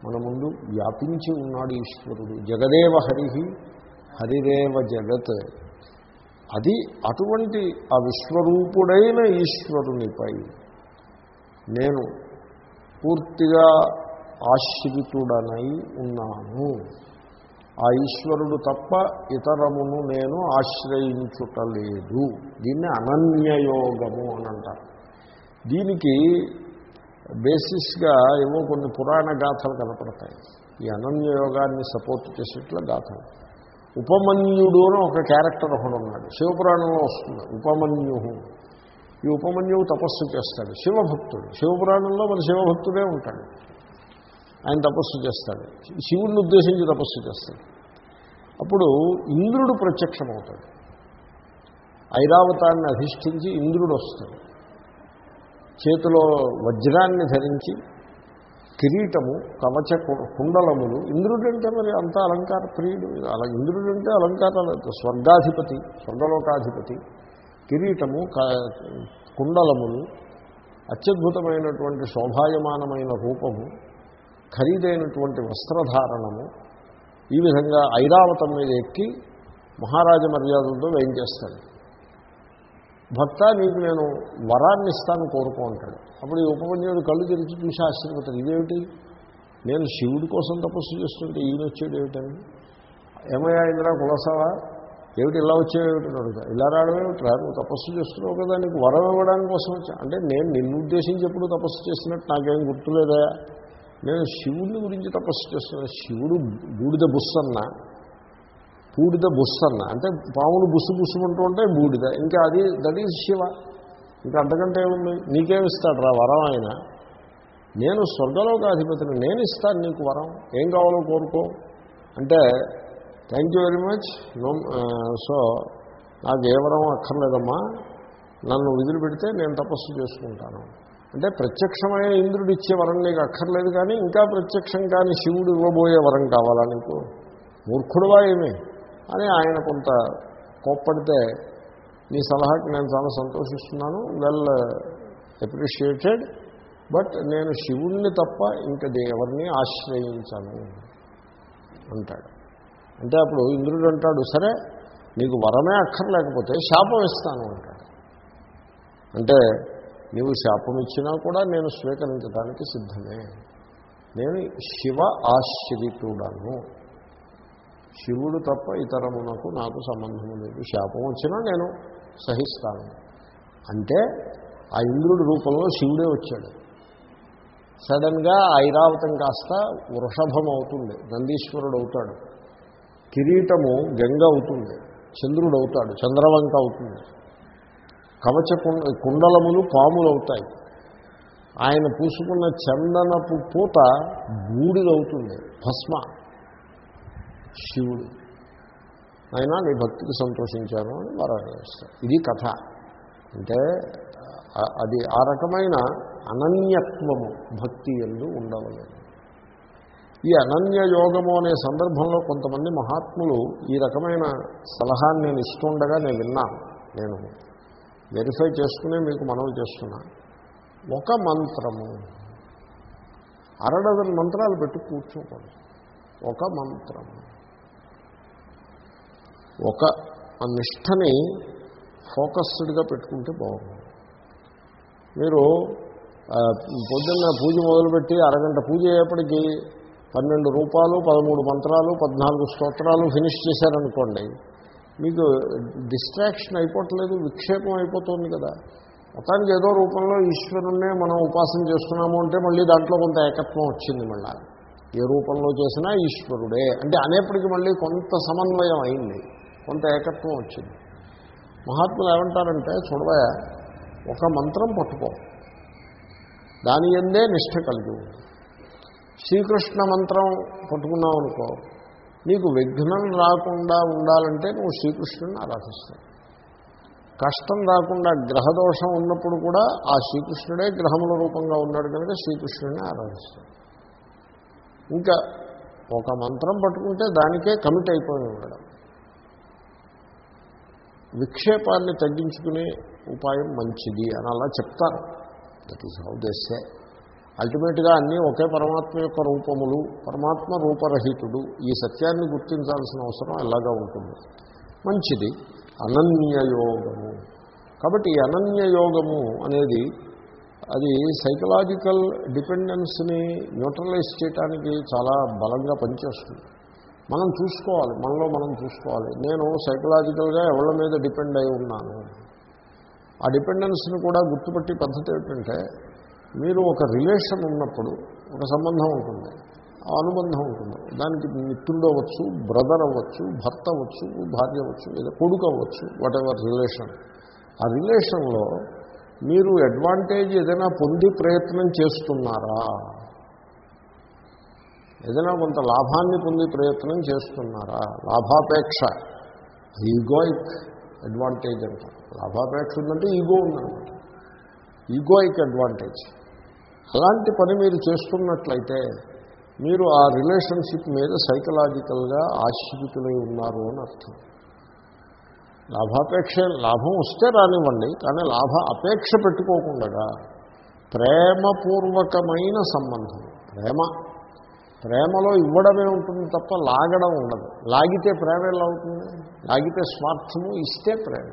మన ముందు వ్యాపించి ఉన్నాడు ఈశ్వరుడు. జగదేవ హరిహి హరిరేవ జగత్. అది అటువంటి ఆ విశ్వరూపుడైన ఈశ్వరునిపై నేను పూర్తిగా ఆశ్రితుడనై ఉన్నాను. ఆ ఈశ్వరుడు తప్ప ఇతరమును నేను ఆశ్రయించుటలేదు. దీన్ని అనన్యయోగము అని అంటారు దీనికి బేసిస్గా ఏవో కొన్ని పురాణ గాథలు కనపడతాయి. ఈ అనన్యయోగాన్ని సపోర్ట్ చేసేట్ల గాథలు. ఉపమన్యుడు అని ఒక క్యారెక్టర్ ఒకడు ఉన్నాడు. శివపురాణంలో వస్తుంది. ఉపమన్యు ఈ ఉపమన్యువు తపస్సు చేస్తాడు. శివభక్తుడు. శివపురాణంలో మన శివభక్తుడే ఉంటాడు. ఆయన తపస్సు చేస్తాడు. శివుణ్ణి ఉద్దేశించి తపస్సు చేస్తాడు. అప్పుడు ఇంద్రుడు ప్రత్యక్షమవుతాడు. ఐరావతాన్ని అధిష్ఠించి ఇంద్రుడు వస్తాడు. చేతిలో వజ్రాన్ని ధరించి కిరీటము కవచ కుండలములు ఇంద్రుడంటే మరి అంత అలంకార ప్రియుడు. అలా ఇంద్రుడంటే అలంకార స్వర్గాధిపతి స్వర్గలోకాధిపతి. కిరీటము కుండలములు అత్యద్భుతమైనటువంటి శోభాయమానమైన రూపము ఖరీదైనటువంటి వస్త్రధారణము. ఈ విధంగా ఐరావతం మీద ఎక్కి మహారాజ మర్యాదలతో వేయించేస్తాడు. భర్త నీకు నేను వరాన్ని ఇస్తాను కోరుకో అంటాడు. అప్పుడు ఈ ఉపమన్యుడు కళ్ళు తెరిచి చూసి ఆశ్చర్యపోతాడు ఇదేమిటి? నేను శివుడి కోసం తపస్సు చేస్తుంటే ఈయన వచ్చాడు ఏమిటని ఏమయ్యా ఇంద్ర కులసావా? ఏమిటి ఇలా వచ్చేవిటి ఇలా రావడం ఏమిటి? నువ్వు తపస్సు చేస్తున్నావు కదా నీకు వరం ఇవ్వడానికి కోసం వచ్చా? అంటే నేను నిన్ను ఉద్దేశించి ఎప్పుడు తపస్సు చేసినట్టు నాకేం గుర్తులేదా? నేను శివుడిని గురించి తపస్సు చేస్తున్నాను శివుడు బూడిద బుస్సన్న. బూడిద బుస్సన్న. అంటే పాములు బుస్సు బుస్సుమంటూ ఉంటే బూడిద. ఇంకా అది దట్ ఈజ్ శివ. ఇంకా అంతకంటే ఏముంది? నీకేమిస్తాడు రా వరం ఆయన? నేను స్వర్గలోక అధిపతిని నేను ఇస్తాను నీకు వరం. ఏం కావాలో కోరుకో. అంటే thank you very much no so నాకు ఏ వరం అక్కర్లేదమ్మా. నన్ను వదిలిపెడితే నేను తపస్సు చేసుకుంటాను. అంటే ప్రత్యక్షమైన ఇంద్రుడు ఇచ్చే వరం నీకు అక్కర్లేదు కానీ ఇంకా ప్రత్యక్షం కానీ శివుడు ఇవ్వబోయే వరం కావాలా నీకు? మూర్ఖుడువా ఏమి? అని ఆయన కొంత కోప్పడితే నీ సలహాకి నేను చాలా సంతోషిస్తున్నాను వెల్ అప్రిషియేటెడ్ బట్ నేను శివుణ్ణి తప్ప ఇంకా ఎవరిని ఆశ్రయించను అంటాడు. అంటే అప్పుడు ఇంద్రుడు అంటాడు సరే నీకు వరమే అక్కర్లేకపోతే శాపం ఇస్తాను అంటాడు. అంటే నీవు శాపం ఇచ్చినా కూడా నేను స్వీకరించడానికి సిద్ధమే. నేను శివ ఆశ్రితుడను. శివుడు తప్ప ఇతరమునకు నాకు సంబంధము లేదు. శాపం వచ్చినా నేను సహిస్తాను. అంటే ఆ ఇంద్రుడి రూపంలో శివుడే వచ్చాడు. సడన్గా ఐరావతం కాస్త వృషభం అవుతుంది నందీశ్వరుడు అవుతాడు. కిరీటము గంగ అవుతుంది. చంద్రుడు అవుతాడు. చంద్రవంక అవుతుంది. కవచ కుండలములు పాములు అవుతాయి. ఆయన పూసుకున్న చందనపు పూత బూడిదవుతుంది. భస్మ. శివుడు. అయినా నీ భక్తికి సంతోషించాను అని వరవేస్తారు ఇది కథ. అంటే అది ఆ రకమైన అనన్యత్వము భక్తి ఎందు ఉండవలేదు. ఈ అనన్య యోగము అనే సందర్భంలో కొంతమంది మహాత్ములు ఈ రకమైన సలహాన్ని నేను ఇస్తుండగా నేను విన్నాను నేను వెరిఫై చేసుకునే మీకు మనవి చేస్తున్నా. ఒక మంత్రము. అరడజన్ మంత్రాలు పెట్టి కూర్చోకూడదు ఒక మంత్రము. ఒక ఆ నిష్టని ఫోకస్డ్గా పెట్టుకుంటే బాగుంది మీరు పొద్దున్న పూజ మొదలుపెట్టి అరగంట పూజ అయ్యేప్పటికీ పన్నెండు రూపాయలు పదమూడు మంత్రాలు పద్నాలుగు స్తోత్రాలు ఫినిష్ చేశారనుకోండి మీకు డిస్ట్రాక్షన్ అయిపోవట్లేదు విక్షేపం అయిపోతుంది కదా. మొత్తానికి ఏదో రూపంలో ఈశ్వరుణ్ణే మనం ఉపాసన చేస్తున్నాము అంటే మళ్ళీ దాంట్లో కొంత ఏకత్వం వచ్చింది మళ్ళీ. ఏ రూపంలో చేసినా ఈశ్వరుడే. అంటే అనేప్పటికీ మళ్ళీ కొంత సమన్వయం అయింది. కొంత ఏకత్వం వచ్చింది. మహాత్ములు ఏమంటారంటే చూడవా ఒక మంత్రం పట్టుకో. దాని ఎందే నిష్ట కలిగి శ్రీకృష్ణ మంత్రం పట్టుకున్నావు అనుకో నీకు విఘ్నం రాకుండా ఉండాలంటే నువ్వు శ్రీకృష్ణుని ఆరాధిస్తావు. కష్టం రాకుండా గ్రహదోషం ఉన్నప్పుడు కూడా ఆ శ్రీకృష్ణుడే గ్రహముల రూపంగా ఉన్నాడు కనుక శ్రీకృష్ణుడిని ఆరాధిస్తాడు. ఇంకా ఒక మంత్రం పట్టుకుంటే దానికే కమిట్ అయిపోయి ఉండడం. విక్షేపాన్ని తగ్గించుకునే ఉపాయం మంచిది అని అలా చెప్తారు. దట్ ఈస్ హౌ దేశే అల్టిమేట్గా అన్నీ ఒకే పరమాత్మ యొక్క రూపములు పరమాత్మ రూపరహితుడు ఈ సత్యాన్ని గుర్తించాల్సిన అవసరం ఎలాగా ఉంటుంది? మంచిది. అనన్యయోగము కాబట్టి ఈ అనన్యయోగము అనేది అది సైకలాజికల్ డిపెండెన్స్ని న్యూట్రలైజ్ చేయడానికి చాలా బలంగా పనిచేస్తుంది. మనం చూసుకోవాలి మనలో మనం చూసుకోవాలి. నేను సైకలాజికల్గా ఎవరి మీద డిపెండ్ అయి ఉన్నాను? ఆ డిపెండెన్స్ని కూడా గుర్తుపట్టి పద్ధతి ఏమిటంటే మీరు ఒక రిలేషన్ ఉన్నప్పుడు ఒక సంబంధం ఉంటుంది ఆ అనుబంధం ఉంటుంది. దానికి మిత్రుడు అవ్వచ్చు బ్రదర్ అవ్వచ్చు భర్త అవ్వచ్చు భార్య అవ్వచ్చు లేదా కొడుకు అవ్వచ్చు వాట్ ఎవర్ రిలేషన్ ఆ రిలేషన్లో మీరు అడ్వాంటేజ్ ఏదైనా పొంది ప్రయత్నం చేస్తున్నారా? ఏదైనా కొంత లాభాన్ని పొందే ప్రయత్నం చేస్తున్నారా? లాభాపేక్ష. ఈగోయిక్ అడ్వాంటేజ్ అంటారు. లాభాపేక్ష ఉందంటే ఈగో ఉందన్నమాట. Egoic advantage. అలాంటి పని మీరు చేస్తున్నట్లయితే మీరు ఆ రిలేషన్షిప్ మీద సైకలాజికల్గా ఆశ్రితులై ఉన్నారు అని అర్థం. లాభాపేక్ష లాభం వస్తే రానివ్వండి కానీ లాభ అపేక్ష పెట్టుకోకుండా ప్రేమపూర్వకమైన సంబంధం. ప్రేమ ప్రేమలో ఇవ్వడమే ఉంటుంది తప్ప లాగడం ఉండదు. లాగితే ప్రేమ ఎలా అవుతుంది లాగితే స్వార్థము ఇస్తే ప్రేమ.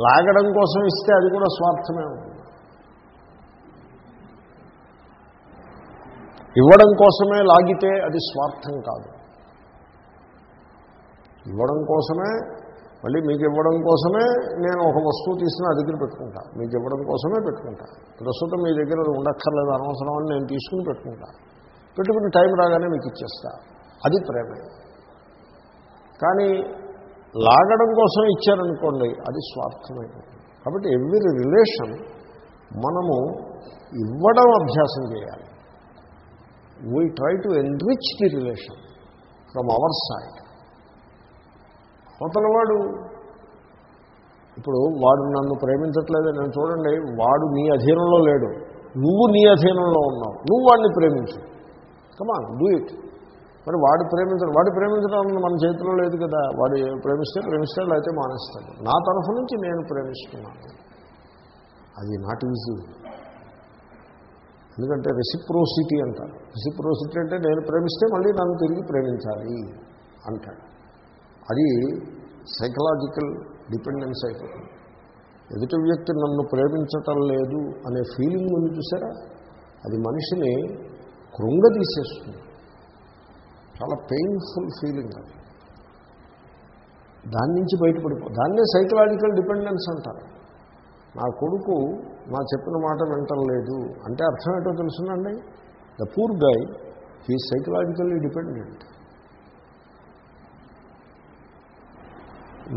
లాగడం కోసం ఇస్తే అది కూడా స్వార్థమే ఉంటుంది. ఇవ్వడం కోసమే లాగితే అది స్వార్థం కాదు. ఇవ్వడం కోసమే మళ్ళీ మీకు ఇవ్వడం కోసమే నేను ఒక వస్తువు తీసిన దగ్గర పెట్టుకుంటా. మీకు ఇవ్వడం కోసమే పెట్టుకుంటా. ప్రస్తుతం మీ దగ్గర ఉండక్కర్లేదు అనవసరం అని నేను తీసుకుని పెట్టుకుంటాను పెట్టుకుని టైం రాగానే మీకు ఇచ్చేస్తా. అది ప్రేమే. కానీ లాగడం కోసం ఇచ్చారనుకోండి అది స్వార్థమైపోతుంది కాబట్టి ఎవ్రీ రిలేషన్ మనము ఇవ్వడం అభ్యాసం చేయాలి. We try to enrich the relation from our side అవతల వాడు ఇప్పుడు వాడు నన్ను ప్రేమించట్లేదు నేను చూడండి వాడు నీ అధీనంలో లేడు. నువ్వు నీ అధీనంలో ఉన్నావు. నువ్వు వాడిని ప్రేమించు. కమాన్ డూ ఇట్ మరి వాడు ప్రేమించడం వాడు ప్రేమించడం మన చేతిలో లేదు కదా. వాడు ప్రేమిస్తే ప్రేమిస్తే లేకపోతే మానేస్తాడు. నా తరఫు నుంచి నేను ప్రేమిస్తున్నాను. అది నాట్ ఈజీ ఎందుకంటే రెసిప్రోసిటీ అంటారు రెసిప్రోసిటీ అంటే నేను ప్రేమిస్తే మళ్ళీ నన్ను తిరిగి ప్రేమించాలి అంటాడు. అది సైకలాజికల్ డిపెండెన్స్ అయిపోతుంది. ఎదుటి వ్యక్తి నన్ను ప్రేమించటం లేదు అనే ఫీలింగ్ ఉంది చూసారా? అది మనిషిని కృంగదీసేస్తుంది చాలా పెయిన్ఫుల్ ఫీలింగ్ అది. దాని నుంచి బయటపడిపో దాన్నే సైకలాజికల్ డిపెండెన్స్ అంటారు. నా కొడుకు నా చెప్పిన మాట వింటలేదు అంటే అర్థం ఏంటో తెలుసునండి? The poor guy he psychologically dependent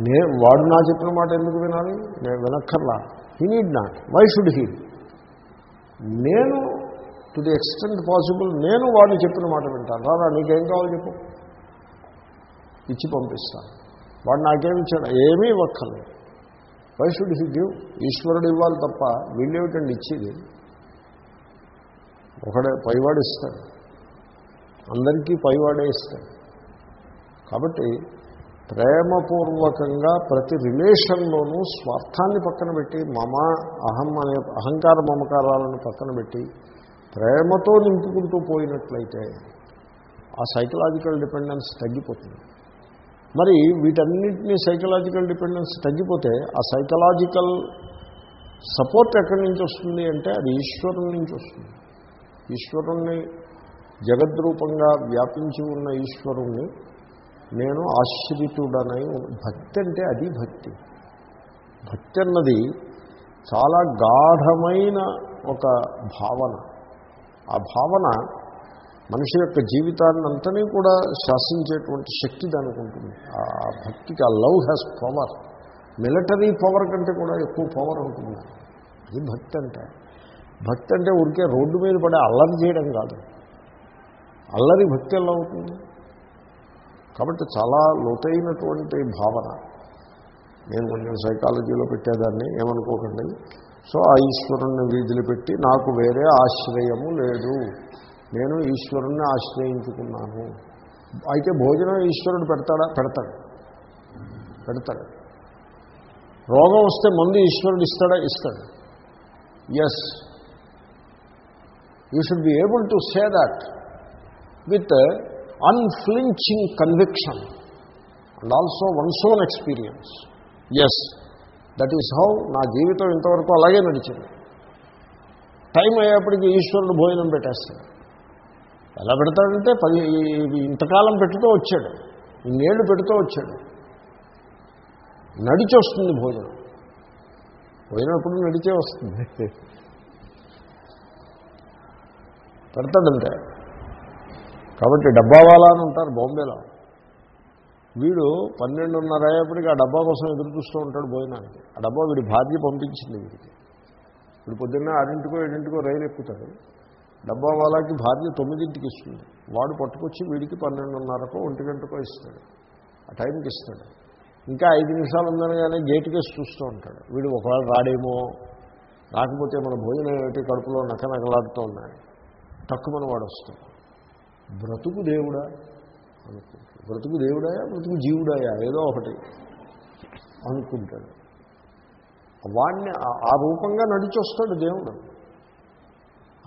నే వాడు నా చెప్పిన మాట ఎందుకు వినాలి? నేను వినక్కర్లా. He need not why should he నేను టు ది ఎక్స్టెంట్ పాసిబుల్ నేను వాడిని చెప్పిన మాట వింటాను. రాదా నీకేం కావాలి చెప్పు. ఇచ్చి పంపిస్తాను వాడు నాకేమి ఇచ్చాడు ఏమీ ఇవ్వక్కర్లేదు. వై షుడ్ హీ గివ్ ఈశ్వరుడు ఇవ్వాలి తప్ప వీళ్ళేమిటండి ఇచ్చేది? ఒకడే పైవాడు ఇస్తాడు. అందరికీ పైవాడే ఇస్తాడు. కాబట్టి ప్రేమపూర్వకంగా ప్రతి రిలేషన్లోనూ స్వార్థాన్ని పక్కన పెట్టి మమ అహం అనే అహంకార మమకారాలను పక్కన పెట్టి ప్రేమతో నింపుకుంటూ పోయినట్లయితే ఆ సైకలాజికల్ డిపెండెన్స్ తగ్గిపోతుంది. మరి వీటన్నింటినీ సైకలాజికల్ డిపెండెన్స్ తగ్గిపోతే ఆ సైకలాజికల్ సపోర్ట్ ఎక్కడి నుంచి వస్తుంది అంటే అది ఈశ్వరుని నుంచి వస్తుంది. ఈశ్వరుణ్ణి జగద్రూపంగా వ్యాపించి ఉన్న ఈశ్వరుణ్ణి నేను ఆశ్రితుడనై భక్తి అంటే అది భక్తి. భక్తి అన్నది చాలా గాఢమైన ఒక భావన. ఆ భావన మనిషి యొక్క జీవితాన్ని అంతనే కూడా శాసించేటువంటి శక్తి దానికి ఉంటుంది ఆ భక్తికి ఆ love has power military power కంటే కూడా ఎక్కువ పవర్ ఉంటుంది. అది భక్తి అంటే. భక్తి అంటే ఊరికే రోడ్డు మీద పడే అల్లరి చేయడం కాదు. అల్లరి భక్తి ఎలా అవుతుంది? కాబట్టి చాలా లోతైనటువంటి భావన. నేను కొంచెం సైకాలజీలో పెట్టేదాన్ని ఏమనుకోకండి. సో ఆ ఈశ్వరుణ్ణి వీధులు పెట్టి నాకు వేరే ఆశ్రయము లేదు. నేను ఈశ్వరుణ్ణి ఆశ్రయించుకున్నాను. అయితే భోజనం ఈశ్వరుడు పెడతాడా? పెడతాడు. పెడతాడు. రోగం వస్తే మందు ఈశ్వరుడు ఇస్తాడా? ఇస్తాడు. Yes you should be able to say that with unflinching conviction and also one's own experience yes that is how నా జీవితం ఇంతవరకు అలాగే నడిచింది. టైం అయ్యేప్పటికీ ఈశ్వరుడు భోజనం పెట్టేస్తాడు. ఎలా పెడతాడంటే పది ఇంతకాలం పెట్టుతూ వచ్చాడు. ఇన్నేళ్ళు పెడుతూ వచ్చాడు. నడిచి వస్తుంది భోజనం. పోయినప్పుడు నడిచే వస్తుంది. పెడతాడంతే కాబట్టి డబ్బా అని ఉంటారు బాంబేలో. వీడు పన్నెండున్నర అయ్యేప్పటికి ఆ డబ్బా కోసం ఎదురు చూస్తూ ఉంటాడు భోజనానికి. ఆ డబ్బా వీడి భార్య పంపించింది వీడికి. వీడు పొద్దున్నే ఆరింటికో ఏడింటికో రైలు ఎక్కుతాడు. డబ్బా వాళ్ళకి భార్య తొమ్మిదింటికి ఇస్తుంది. వాడు పట్టుకొచ్చి వీడికి పన్నెండున్నరకో ఒంటి గంటకో ఇస్తాడు. ఆ టైంకి ఇస్తాడు. ఇంకా ఐదు నిమిషాలు ఉందనగానే గేటు కేసి చూస్తూ ఉంటాడు. వీడు ఒకవేళ రాడేమో? రాకపోతే మన భోజనం ఏమిటి? కడుపులో నకనకలాడుతూ ఉన్నాయి. తక్కువని వాడు వస్తాడు. బ్రతుకు దేవుడా? అనుకుంటాడు. బ్రతుకు దేవుడాయా బ్రతుకు జీవుడాయా? ఏదో ఒకటి అనుకుంటాడు. వాడిని ఆ రూపంగా నడిచి వస్తాడు దేవుడు.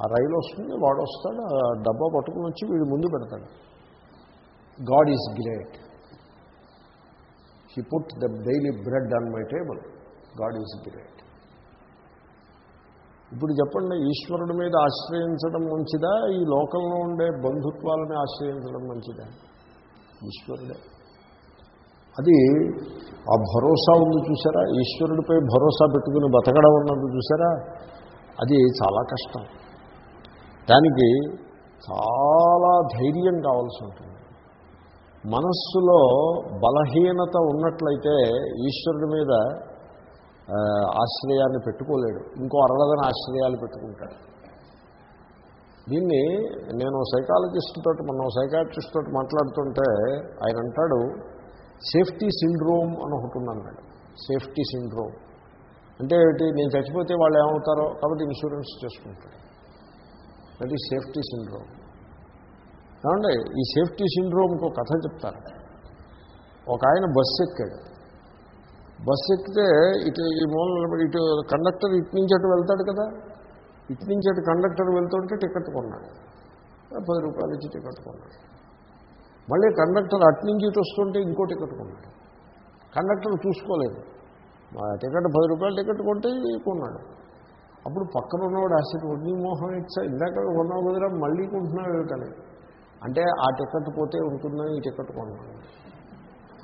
ఆ రైలు వస్తుంది వాడు వస్తాడు ఆ డబ్బా పట్టుకుని వచ్చి వీడు ముందు పెడతాడు. God is great. He put the daily bread on my table. God is great. ఇప్పుడు చెప్పండి ఈశ్వరుడి మీద ఆశ్రయించడం మంచిదా? ఈ లోకంలో ఉండే బంధుత్వాలని ఆశ్రయించడం మంచిదా? ఈశ్వరుడే. అది ఆ భరోసా ఉంది చూసారా? ఈశ్వరుడిపై భరోసా పెట్టుకుని బతకడం ఉన్నది చూసారా? అది చాలా కష్టం. దానికి చాలా ధైర్యం కావాల్సి ఉంటుంది. మనస్సులో బలహీనత ఉన్నట్లయితే ఈశ్వరుడి మీద ఆశ్రయాన్ని పెట్టుకోలేడు. ఇంకో అరడదని ఆశ్రయాలు పెట్టుకుంటాడు. దీన్ని నేను సైకాలజిస్ట్ తోటి మనం సైకాట్రిస్ట్ తోటి మాట్లాడుతుంటే ఆయన అంటాడు సేఫ్టీ సిండ్రోమ్ అని ఒకటి ఉందన్నాడు. సేఫ్టీ సిండ్రోమ్ అంటే ఏమిటి? నేను చచ్చిపోతే వాళ్ళు ఏమవుతారో? కాబట్టి ఇన్సూరెన్స్ చేసుకుంటాడు దట్ ఈ సేఫ్టీ సిండ్రోమ్ ఏమండి? ఈ సేఫ్టీ సిండ్రోమ్కి ఒక కథ చెప్తారు ఒక ఆయన బస్సు ఎక్కాడు. బస్సు ఎక్కితే ఇటు ఈ మూల నిలబడి ఇటు కండక్టర్ ఇటు నుంచి అటు వెళ్తాడు కదా? ఇటు నుంచి అటు కండక్టర్ వెళ్తుంటే టికెట్ కొన్నాడు. పది రూపాయలు ఇచ్చి టికెట్ కొన్నాడు. మళ్ళీ కండక్టర్ అటు నుంచి ఇటు వస్తుంటే ఇంకో టికెట్ కొన్నాడు. కండక్టర్ చూసుకోలేదు. మా టికెట్ పది రూపాయలు టికెట్ కొంటే కొన్నాడు. అప్పుడు పక్కన ఉన్నవాడు ఆశ్చర్య నీ మోహం ఇచ్చా ఇందాక కొన్నావు కుదిరా మళ్ళీ కొంటున్నాడు కానీ అంటే ఆ టికెట్ పోతే ఉంటుందని ఈ టికెట్ కొన్నాడు.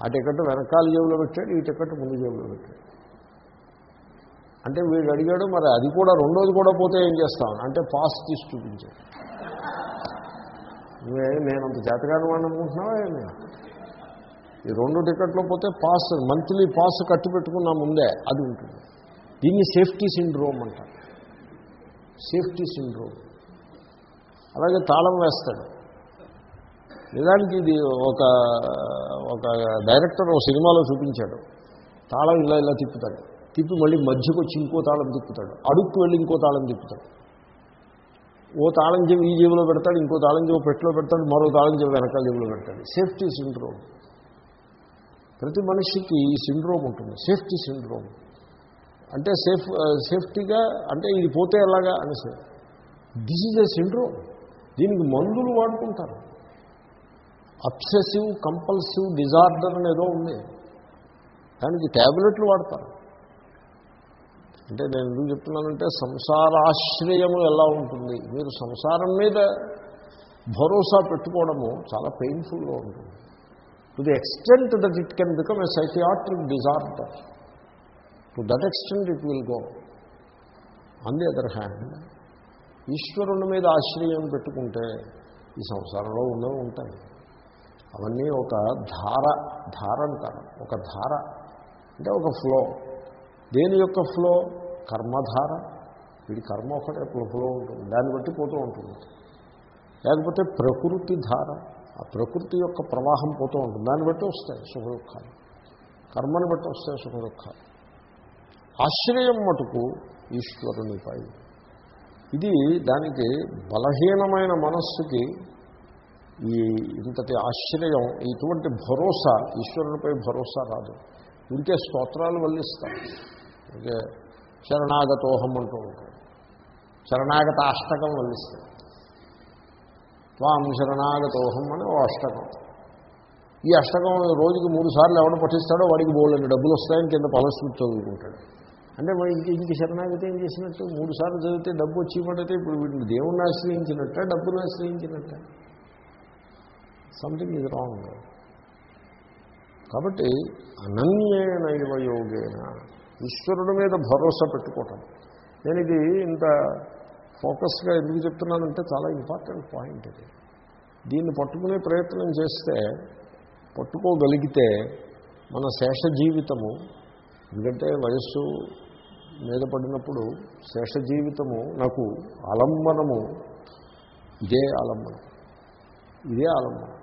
ఆ టికెట్ వెనకాల జేబులో పెట్టాడు ఈ టికెట్ ముందు జేబులో పెట్టాడు. అంటే వీడు అడిగాడు మరి అది కూడా రెండోది కూడా పోతే ఏం చేస్తామని అంటే పాస్ తీసి చూపించాడు. నువ్వే నేనంత జాతకాన్ని వాడిని అనుకుంటున్నావా ఏమి? ఈ రెండు టికెట్లు పోతే పాస్ మంత్లీ పాస్ కట్టి పెట్టుకున్నా ముందే అది ఉంటుంది. దీన్ని సేఫ్టీ సిండ్రోమ్ అంటారు. Safety syndrome. అలాగే తాళం వేస్తాడు. నిజానికి ఇది ఒక ఒక డైరెక్టర్ ఒక సినిమాలో చూపించాడు. తాళం ఇలా ఇలా తిప్పుతాడు. తిప్పి మళ్ళీ మధ్యకు వచ్చి ఇంకో తాళం తిప్పుతాడు. అడుక్కు వెళ్ళి ఇంకో తాళం తిప్పుతాడు. ఓ తాళం చెవి ఈ జీవులో పెడతాడు ఇంకో తాళం చెవి పెట్టిలో పెడతాడు మరో తాళం చెవి వెనకాల జీవులో పెడతాడు. Safety syndrome. ప్రతి మనిషికి ఈ సిండ్రోమ్ ఉంటుంది. Safety syndrome. అంటే సేఫ్ సేఫ్టీగా అంటే ఇది పోతే ఎలాగా అని దిస్ ఈజ్ ఎ సిండ్రోమ్ దీనికి మందులు వాడుకుంటారు. అబ్సెసివ్ కంపల్సివ్ డిజార్డర్ అనేదో ఉంది. దానికి ట్యాబ్లెట్లు వాడతారు. అంటే నేను ఎందుకు చెప్తున్నానంటే సంసారాశ్రయము ఎలా ఉంటుంది? మీరు సంసారం మీద భరోసా పెట్టుకోవడము చాలా పెయిన్ఫుల్గా ఉంటుంది. To the extent that it can become a psychiatric disorder to that extent it will go on the other hand ఈశ్వరుని మీద ఆశ్రయం పెట్టుకుంటే ఈ సంసారంలో ఉండవు ఉంటాయి. అవన్నీ ఒక ధార ధార అంటారు. ఒక ధార అంటే ఒక ఫ్లో దేని యొక్క ఫ్లో? కర్మధార. వీడి కర్మ ఒకటే ఫ్లో ఉంటుంది. దాన్ని బట్టి పోతూ ఉంటుంది. లేకపోతే ప్రకృతి ధార. ఆ ప్రకృతి యొక్క ప్రవాహం పోతూ ఉంటుంది. దాన్ని బట్టి వస్తాయి సుఖ దుఃఖాలు కర్మని బట్టి వస్తాయి సుఖ దుఃఖాలు ఆశ్రయం మటుకు ఈశ్వరునిపై ఇది దానికి బలహీనమైన మనస్సుకి ఈ ఇంతటి ఆశ్రయం ఇటువంటి భరోసా ఈశ్వరునిపై భరోసా రాదు. ఇంకే స్తోత్రాలు వల్లిస్తాం. ఓకే శరణాగతోహం అంటూ ఉంటాడు శరణాగత అష్టకం వల్లిస్తాం. త్వాం శరణాగతోహం అని ఓ అష్టకం. ఈ అష్టకం రోజుకి మూడు సార్లు ఎవడు పఠిస్తాడో వాడికి బోళ్ళని డబ్బులు వస్తాయని కింద పలస్మృతి చదువుకుంటాడు. అంటే మరి ఇంక ఇంక శరణాగతి ఏం చేసినట్టు? మూడు సార్లు చదివితే డబ్బు వచ్చి పడితే ఇప్పుడు వీటిని దేవుణ్ణి ఆశ్రయించినట్ట? డబ్బును ఆశ్రయించినట్ట? సంథింగ్ ఇది రాంగ్ కాబట్టి అనన్యేన యోగేన. ఈశ్వరుడి మీద భరోసా పెట్టుకోవటం. నేను ఇది ఇంత ఫోకస్గా ఎందుకు చెప్తున్నానంటే చాలా ఇంపార్టెంట్ పాయింట్ ఇది. దీన్ని పట్టుకునే ప్రయత్నం చేస్తే పట్టుకోగలిగితే మన శేష జీవితము ఎందుకంటే వయస్సు మీద పడినప్పుడు శేష జీవితము నాకు ఆలంబనము ఇదే ఆలంబనం. ఇదే ఆలంబనం.